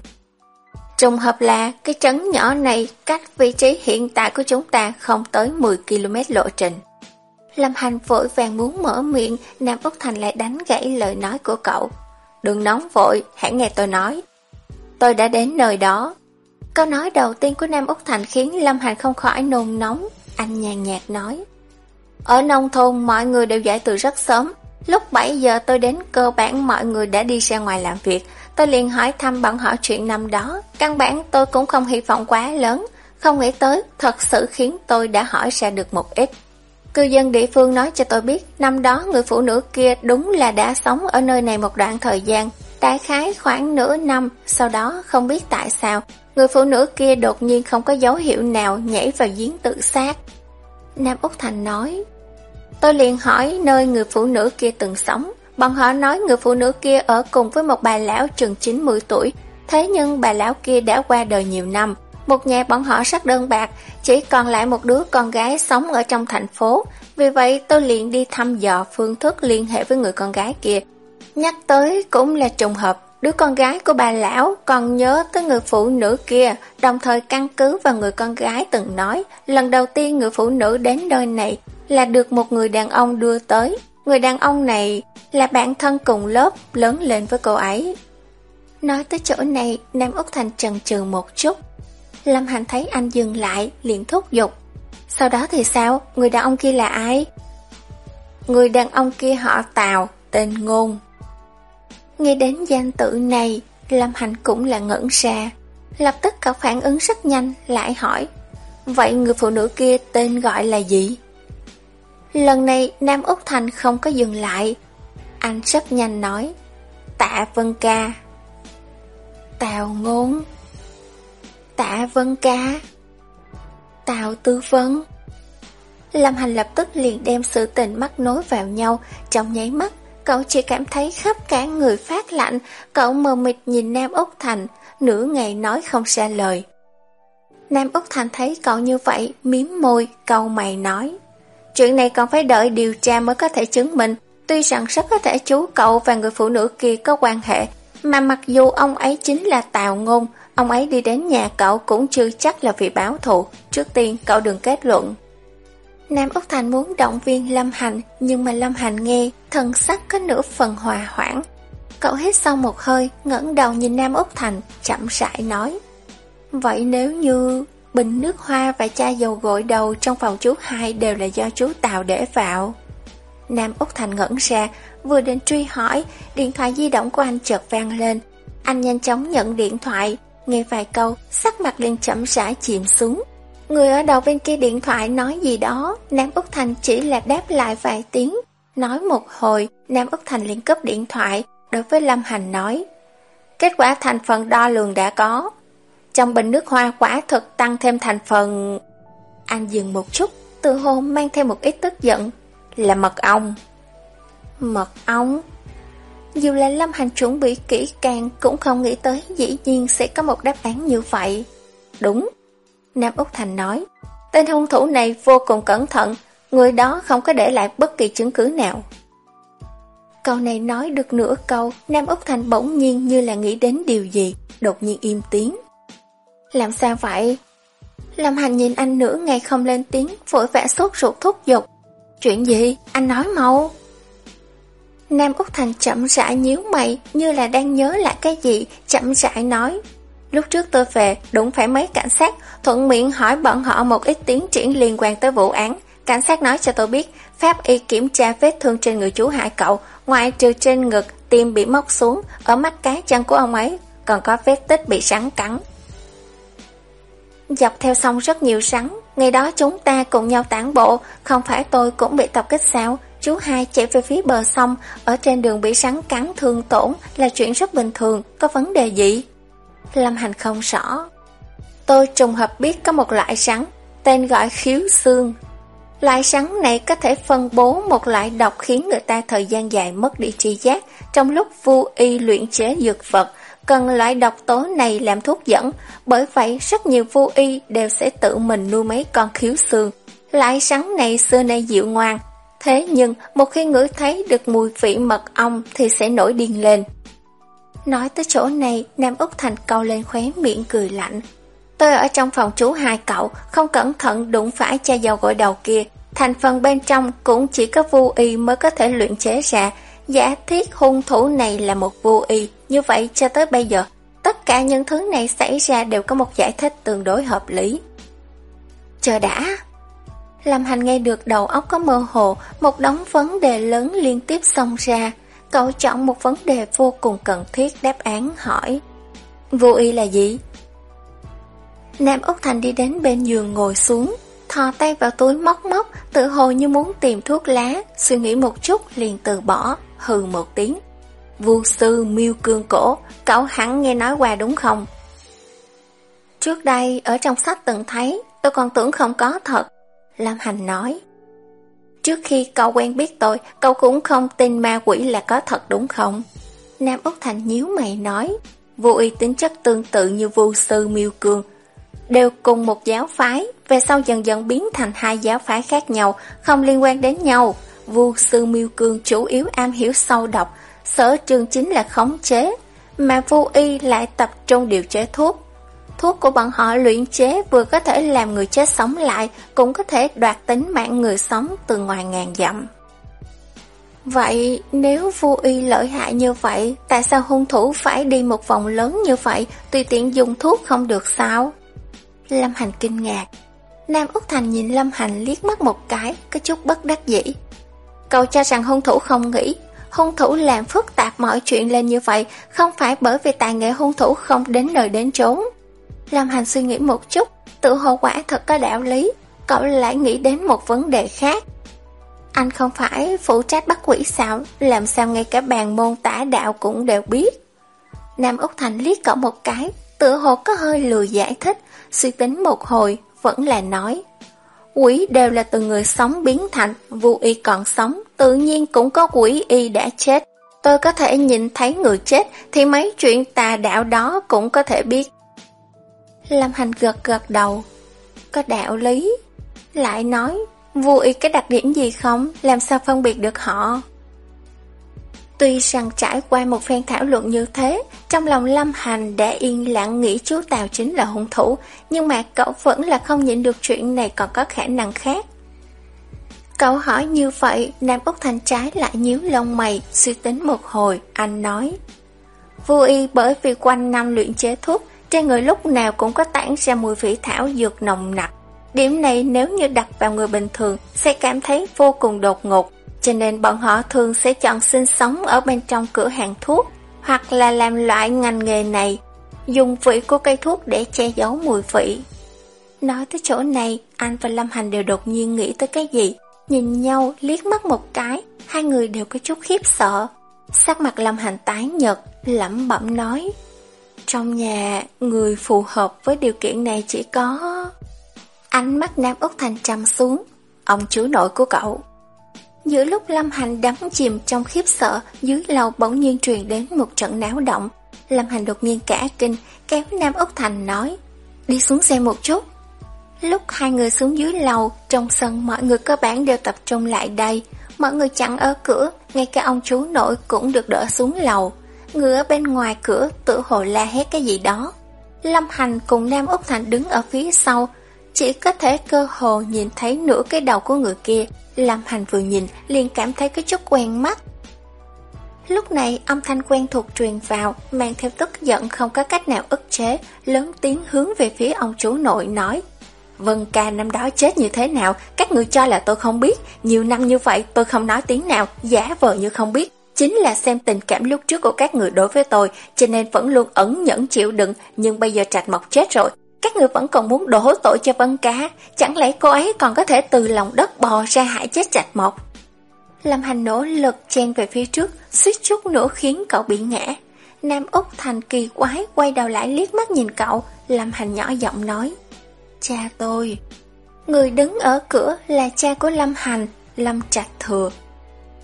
Trùng hợp là cái trấn nhỏ này cách vị trí hiện tại của chúng ta không tới 10 km lộ trình. Lâm Hành vội vàng muốn mở miệng, Nam Úc Thành lại đánh gãy lời nói của cậu. Đừng nóng vội, hãy nghe tôi nói. Tôi đã đến nơi đó. Câu nói đầu tiên của Nam Úc Thành khiến Lâm Hành không khỏi nôn nóng. Anh nhàn nhạt nói. Ở nông thôn mọi người đều dậy từ rất sớm. Lúc 7 giờ tôi đến cơ bản mọi người đã đi ra ngoài làm việc. Tôi liền hỏi thăm bọn họ chuyện năm đó. Căn bản tôi cũng không hy vọng quá lớn. Không nghĩ tới, thật sự khiến tôi đã hỏi ra được một ít. Cư dân địa phương nói cho tôi biết, năm đó người phụ nữ kia đúng là đã sống ở nơi này một đoạn thời gian, đại khái khoảng nửa năm, sau đó không biết tại sao, người phụ nữ kia đột nhiên không có dấu hiệu nào nhảy vào giếng tự sát. Nam Úc Thành nói, tôi liền hỏi nơi người phụ nữ kia từng sống, bọn họ nói người phụ nữ kia ở cùng với một bà lão chừng 90 tuổi, thế nhưng bà lão kia đã qua đời nhiều năm, một nhà bọn họ rất đơn bạc, chỉ còn lại một đứa con gái sống ở trong thành phố. Vì vậy tôi liền đi thăm dò phương thức liên hệ với người con gái kia. Nhắc tới cũng là trùng hợp, đứa con gái của bà lão còn nhớ tới người phụ nữ kia, đồng thời căn cứ vào người con gái từng nói, lần đầu tiên người phụ nữ đến nơi này là được một người đàn ông đưa tới. Người đàn ông này là bạn thân cùng lớp lớn lên với cô ấy. Nói tới chỗ này, Nam Úc Thành trần trừ một chút, Lâm Hành thấy anh dừng lại, liền thúc giục. Sau đó thì sao? Người đàn ông kia là ai? Người đàn ông kia họ Tào, tên Ngôn. Nghe đến danh tự này, Lâm Hành cũng là ngẩn ra. Lập tức cậu phản ứng rất nhanh, lại hỏi. Vậy người phụ nữ kia tên gọi là gì? Lần này Nam Úc Thành không có dừng lại. Anh rất nhanh nói. Tạ Vân Ca. Tào Ngôn. Tạ Vân ca Tào Tư Vân Lâm Hành lập tức liền đem sự tình mắc nối vào nhau Trong nháy mắt Cậu chỉ cảm thấy khắp cả người phát lạnh Cậu mờ mịt nhìn Nam Úc Thành Nửa ngày nói không ra lời Nam Úc Thành thấy cậu như vậy Miếm môi, câu mày nói Chuyện này còn phải đợi điều tra mới có thể chứng minh Tuy rằng rất có thể chú cậu và người phụ nữ kia có quan hệ Mà mặc dù ông ấy chính là Tào Ngôn Ông ấy đi đến nhà cậu cũng chưa chắc là vì báo thù, trước tiên cậu đừng kết luận. Nam Úc Thành muốn động viên Lâm Hành, nhưng mà Lâm Hành nghe, thần sắc có nửa phần hòa hoãn. Cậu hít sau một hơi, ngẩng đầu nhìn Nam Úc Thành, chậm rãi nói. Vậy nếu như bình nước hoa và chai dầu gội đầu trong phòng chú hai đều là do chú Tào để vào? Nam Úc Thành ngẩn ra, vừa định truy hỏi, điện thoại di động của anh chợt vang lên. Anh nhanh chóng nhận điện thoại, Nghe vài câu, sắc mặt liền chậm rãi chìm xuống. Người ở đầu bên kia điện thoại nói gì đó, Nam Úc Thành chỉ là đáp lại vài tiếng. Nói một hồi, Nam Úc Thành liền cấp điện thoại, đối với Lâm Hành nói. Kết quả thành phần đo lường đã có. Trong bình nước hoa quả thực tăng thêm thành phần... Anh dừng một chút, từ hôn mang thêm một ít tức giận. Là mật ong. Mật ong? Dù là Lâm Hành chuẩn bị kỹ càng cũng không nghĩ tới dĩ nhiên sẽ có một đáp án như vậy. Đúng. Nam Úc Thành nói, tên hung thủ này vô cùng cẩn thận, người đó không có để lại bất kỳ chứng cứ nào. Câu này nói được nửa câu, Nam Úc Thành bỗng nhiên như là nghĩ đến điều gì, đột nhiên im tiếng. Làm sao vậy? Lâm Hành nhìn anh nửa ngày không lên tiếng, vội vã sốt ruột thúc giục. Chuyện gì? Anh nói mau. Nam Úc Thành chậm rãi nhíu mày như là đang nhớ lại cái gì, chậm rãi nói. Lúc trước tôi về, đụng phải mấy cảnh sát, thuận miệng hỏi bọn họ một ít tiến triển liên quan tới vụ án. Cảnh sát nói cho tôi biết, pháp y kiểm tra vết thương trên người chú hại cậu, ngoài trừ trên ngực, tim bị móc xuống, ở mắt cá chân của ông ấy, còn có vết tích bị rắn cắn. Dọc theo sông rất nhiều rắn, ngày đó chúng ta cùng nhau tản bộ, không phải tôi cũng bị tập kích sao? Chú hai chạy về phía bờ sông, ở trên đường bị rắn cắn thương tổn là chuyện rất bình thường, có vấn đề gì? Lâm Hành không rõ. Tôi trùng hợp biết có một loại rắn, tên gọi khiếu xương. Loại rắn này có thể phân bố một loại độc khiến người ta thời gian dài mất đi tri giác trong lúc vô y luyện chế dược vật, cần loại độc tố này làm thuốc dẫn, bởi vậy rất nhiều vô y đều sẽ tự mình nuôi mấy con khiếu xương. lại sáng này xưa nay dịu ngoan, thế nhưng một khi ngửi thấy được mùi vị mật ong thì sẽ nổi điên lên. Nói tới chỗ này, Nam Úc Thành câu lên khóe miệng cười lạnh. Tôi ở trong phòng chú hai cậu, không cẩn thận đụng phải chai dầu gội đầu kia. Thành phần bên trong cũng chỉ có vô y mới có thể luyện chế ra. Giả thiết hung thủ này là một vô y, như vậy cho tới bây giờ, tất cả những thứ này xảy ra đều có một giải thích tương đối hợp lý. Chờ đã! Lâm Hành nghe được đầu óc có mơ hồ, một đống vấn đề lớn liên tiếp xông ra. Cậu chọn một vấn đề vô cùng cần thiết đáp án hỏi. Vô y là gì? Nam Úc Thành đi đến bên giường ngồi xuống, thò tay vào túi móc móc, tự hồ như muốn tìm thuốc lá, suy nghĩ một chút liền từ bỏ, hừ một tiếng. Vu sư miêu cương cổ, cậu hẳn nghe nói qua đúng không? Trước đây, ở trong sách từng thấy, tôi còn tưởng không có thật. Lam Hành nói. Trước khi cậu quen biết tôi, cậu cũng không tin ma quỷ là có thật đúng không? Nam Úc Thành nhíu mày nói, vô y tính chất tương tự như vô sư miêu cương. Đều cùng một giáo phái, về sau dần dần biến thành hai giáo phái khác nhau, không liên quan đến nhau. Vô sư miêu cương chủ yếu am hiểu sâu độc, sở trường chính là khống chế, mà vô y lại tập trung điều chế thuốc. Thuốc của bọn họ luyện chế vừa có thể làm người chết sống lại, cũng có thể đoạt tính mạng người sống từ ngoài ngàn dặm. Vậy nếu vô y lợi hại như vậy, tại sao hung thủ phải đi một vòng lớn như vậy, tùy tiện dùng thuốc không được sao? Lâm Hành kinh ngạc. Nam Úc Thành nhìn Lâm Hành liếc mắt một cái, có chút bất đắc dĩ. Cậu cho rằng hung thủ không nghĩ, hung thủ làm phức tạp mọi chuyện lên như vậy, không phải bởi vì tài nghệ hung thủ không đến nơi đến chốn. Lâm Hành suy nghĩ một chút, tự hồ quả thật có đạo lý, cậu lại nghĩ đến một vấn đề khác. Anh không phải phụ trách bắt quỷ sao, làm sao ngay cả bàn môn tả đạo cũng đều biết. Nam Úc Thành liếc cậu một cái, tự hồ có hơi lười giải thích, suy tính một hồi, vẫn là nói. Quỷ đều là từ người sống biến thành, vô y còn sống, tự nhiên cũng có quỷ y đã chết. Tôi có thể nhìn thấy người chết thì mấy chuyện tà đạo đó cũng có thể biết. Lâm Hành gật gật đầu. Có đạo lý. Lại nói, vui cái đặc điểm gì không, làm sao phân biệt được họ? Tuy rằng trải qua một phen thảo luận như thế, trong lòng Lâm Hành đã yên lặng nghĩ chú Tào chính là hung thủ, nhưng mà cậu vẫn là không nhịn được chuyện này còn có khả năng khác. Cậu hỏi như vậy, Nam Úc Thành trái lại nhíu lông mày, suy tính một hồi, anh nói. Vô y bởi vì quanh năm luyện chế thuốc, trên người lúc nào cũng có tản ra mùi vị thảo dược nồng nặc. Điểm này nếu như đặt vào người bình thường sẽ cảm thấy vô cùng đột ngột, cho nên bọn họ thường sẽ chọn sinh sống ở bên trong cửa hàng thuốc, hoặc là làm loại ngành nghề này. dùng vị của cây thuốc để che giấu mùi vị. Nói tới chỗ này, anh và Lâm Hành đều đột nhiên nghĩ tới cái gì. Nhìn nhau, liếc mắt một cái, hai người đều có chút khiếp sợ. Sắc mặt Lâm Hành tái nhật, lẩm bẩm nói. Trong nhà, người phù hợp với điều kiện này chỉ có... Ánh mắt Nam Úc Thành trầm xuống, ông chú nội của cậu. Giữa lúc Lâm Hành đắm chìm trong khiếp sợ, dưới lầu bỗng nhiên truyền đến một trận náo động. Lâm Hành đột nhiên cả kinh, kéo Nam Úc Thành nói, đi xuống xe một chút. Lúc hai người xuống dưới lầu, trong sân mọi người cơ bản đều tập trung lại đây. Mọi người chặn ở cửa, ngay cả ông chú nội cũng được đỡ xuống lầu. Người ở bên ngoài cửa tự hồ la hét cái gì đó. Lâm Hành cùng Nam Úc Thành đứng ở phía sau, chỉ có thể cơ hồ nhìn thấy nửa cái đầu của người kia. Lâm Hành vừa nhìn liền cảm thấy có chút quen mắt. Lúc này âm thanh quen thuộc truyền vào, mang theo tức giận không có cách nào ức chế, lớn tiếng hướng về phía ông chú nội nói. Vân ca năm đó chết như thế nào, các người cho là tôi không biết, nhiều năm như vậy tôi không nói tiếng nào, giả vờ như không biết. Chính là xem tình cảm lúc trước của các người đối với tôi, cho nên vẫn luôn ẩn nhẫn chịu đựng, nhưng bây giờ trạch mộc chết rồi. Các người vẫn còn muốn đổ tội cho Vân cá, chẳng lẽ cô ấy còn có thể từ lòng đất bò ra hại chết trạch mộc? Lâm Hành nỗ lực chen về phía trước, suýt chút nữa khiến cậu bị ngã. Nam Úc Thành kỳ quái quay đầu lại liếc mắt nhìn cậu, Lâm Hành nhỏ giọng nói. Cha tôi. Người đứng ở cửa là cha của Lâm Hành, Lâm Trạch Thừa.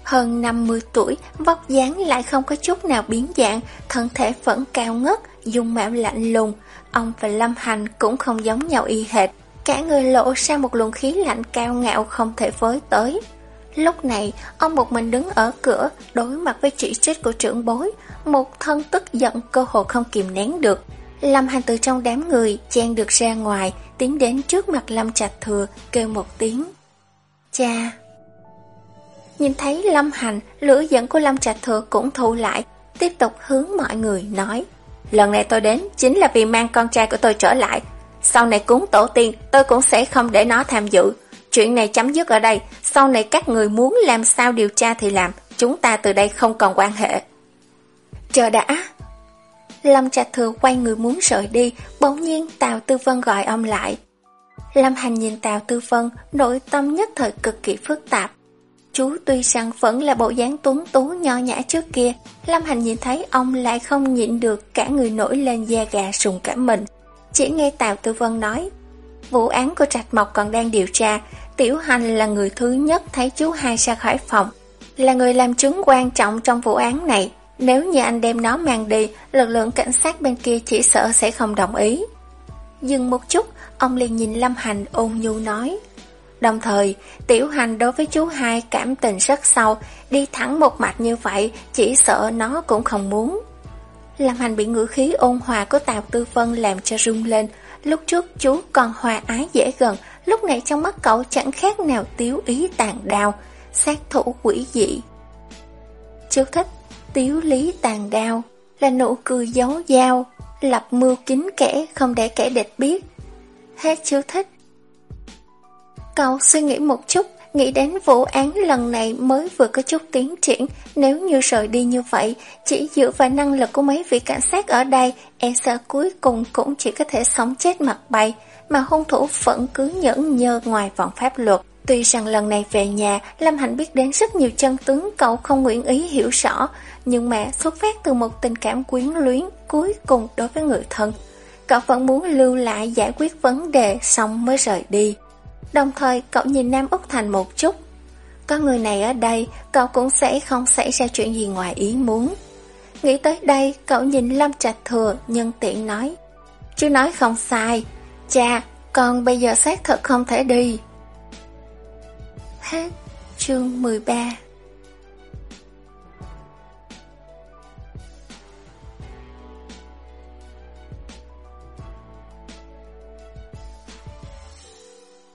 Hơn 50 tuổi, vóc dáng lại không có chút nào biến dạng, thân thể vẫn cao ngất, dung mạo lạnh lùng. Ông và Lâm Hành cũng không giống nhau y hệt, cả người lộ ra một luồng khí lạnh cao ngạo không thể với tới. Lúc này, ông một mình đứng ở cửa, đối mặt với chỉ trích của trưởng bối, một thân tức giận cơ hồ không kìm nén được. Lâm Hành từ trong đám người chen được ra ngoài, tiến đến trước mặt Lâm Trạch Thừa, kêu một tiếng. Cha! Nhìn thấy Lâm Hành, lửa giận của Lâm Trạch Thừa cũng thu lại, tiếp tục hướng mọi người nói. Lần này tôi đến chính là vì mang con trai của tôi trở lại. Sau này cúng tổ tiên, tôi cũng sẽ không để nó tham dự. Chuyện này chấm dứt ở đây, sau này các người muốn làm sao điều tra thì làm, chúng ta từ đây không còn quan hệ. Chờ đã! Lâm Trạch Thừa quay người muốn rời đi, bỗng nhiên Tào Tư Vân gọi ông lại. Lâm Hành nhìn Tào Tư Vân, nội tâm nhất thời cực kỳ phức tạp. Chú tuy rằng vẫn là bộ dáng tuấn tú nho nhã trước kia, Lâm Hành nhìn thấy ông lại không nhịn được cả người nổi lên da gà sùng cả mình. Chỉ nghe Tào Tư Vân nói, vụ án của Trạch Mộc còn đang điều tra, Tiểu Hành là người thứ nhất thấy chú hai ra khỏi phòng, là người làm chứng quan trọng trong vụ án này. Nếu như anh đem nó mang đi, lực lượng cảnh sát bên kia chỉ sợ sẽ không đồng ý. Dừng một chút, ông liền nhìn Lâm Hành ôn nhu nói. Đồng thời, Tiểu Hành đối với chú hai cảm tình rất sâu, đi thẳng một mạch như vậy, chỉ sợ nó cũng không muốn. Lâm Hành bị ngữ khí ôn hòa của Tào Tư Vân làm cho rung lên. Lúc trước chú còn hòa ái dễ gần, lúc này trong mắt cậu chẳng khác nào tiếu ý tàn đao, sát thủ quỷ dị. Chú thích Tiếu lý tàn đao Là nụ cười giấu dao Lập mưu kín kẻ không để kẻ địch biết Hết chú thích Cậu suy nghĩ một chút Nghĩ đến vụ án lần này mới vừa có chút tiến triển Nếu như rời đi như vậy Chỉ dựa vào năng lực của mấy vị cảnh sát ở đây E sợ cuối cùng cũng chỉ có thể sống chết mặt bay Mà hung thủ vẫn cứ nhẫn nhơ ngoài vòng pháp luật Tuy rằng lần này về nhà, Lâm Hạnh biết đến rất nhiều chân tướng cậu không nguyện ý hiểu rõ, nhưng mà xuất phát từ một tình cảm quyến luyến cuối cùng đối với người thân. Cậu vẫn muốn lưu lại giải quyết vấn đề xong mới rời đi. Đồng thời cậu nhìn Nam Úc Thành một chút. Có người này ở đây, cậu cũng sẽ không xảy ra chuyện gì ngoài ý muốn. Nghĩ tới đây, cậu nhìn Lâm Trạch Thừa nhân tiện nói. Chứ nói không sai. Cha, con bây giờ xác thực không thể đi. Hết chương 13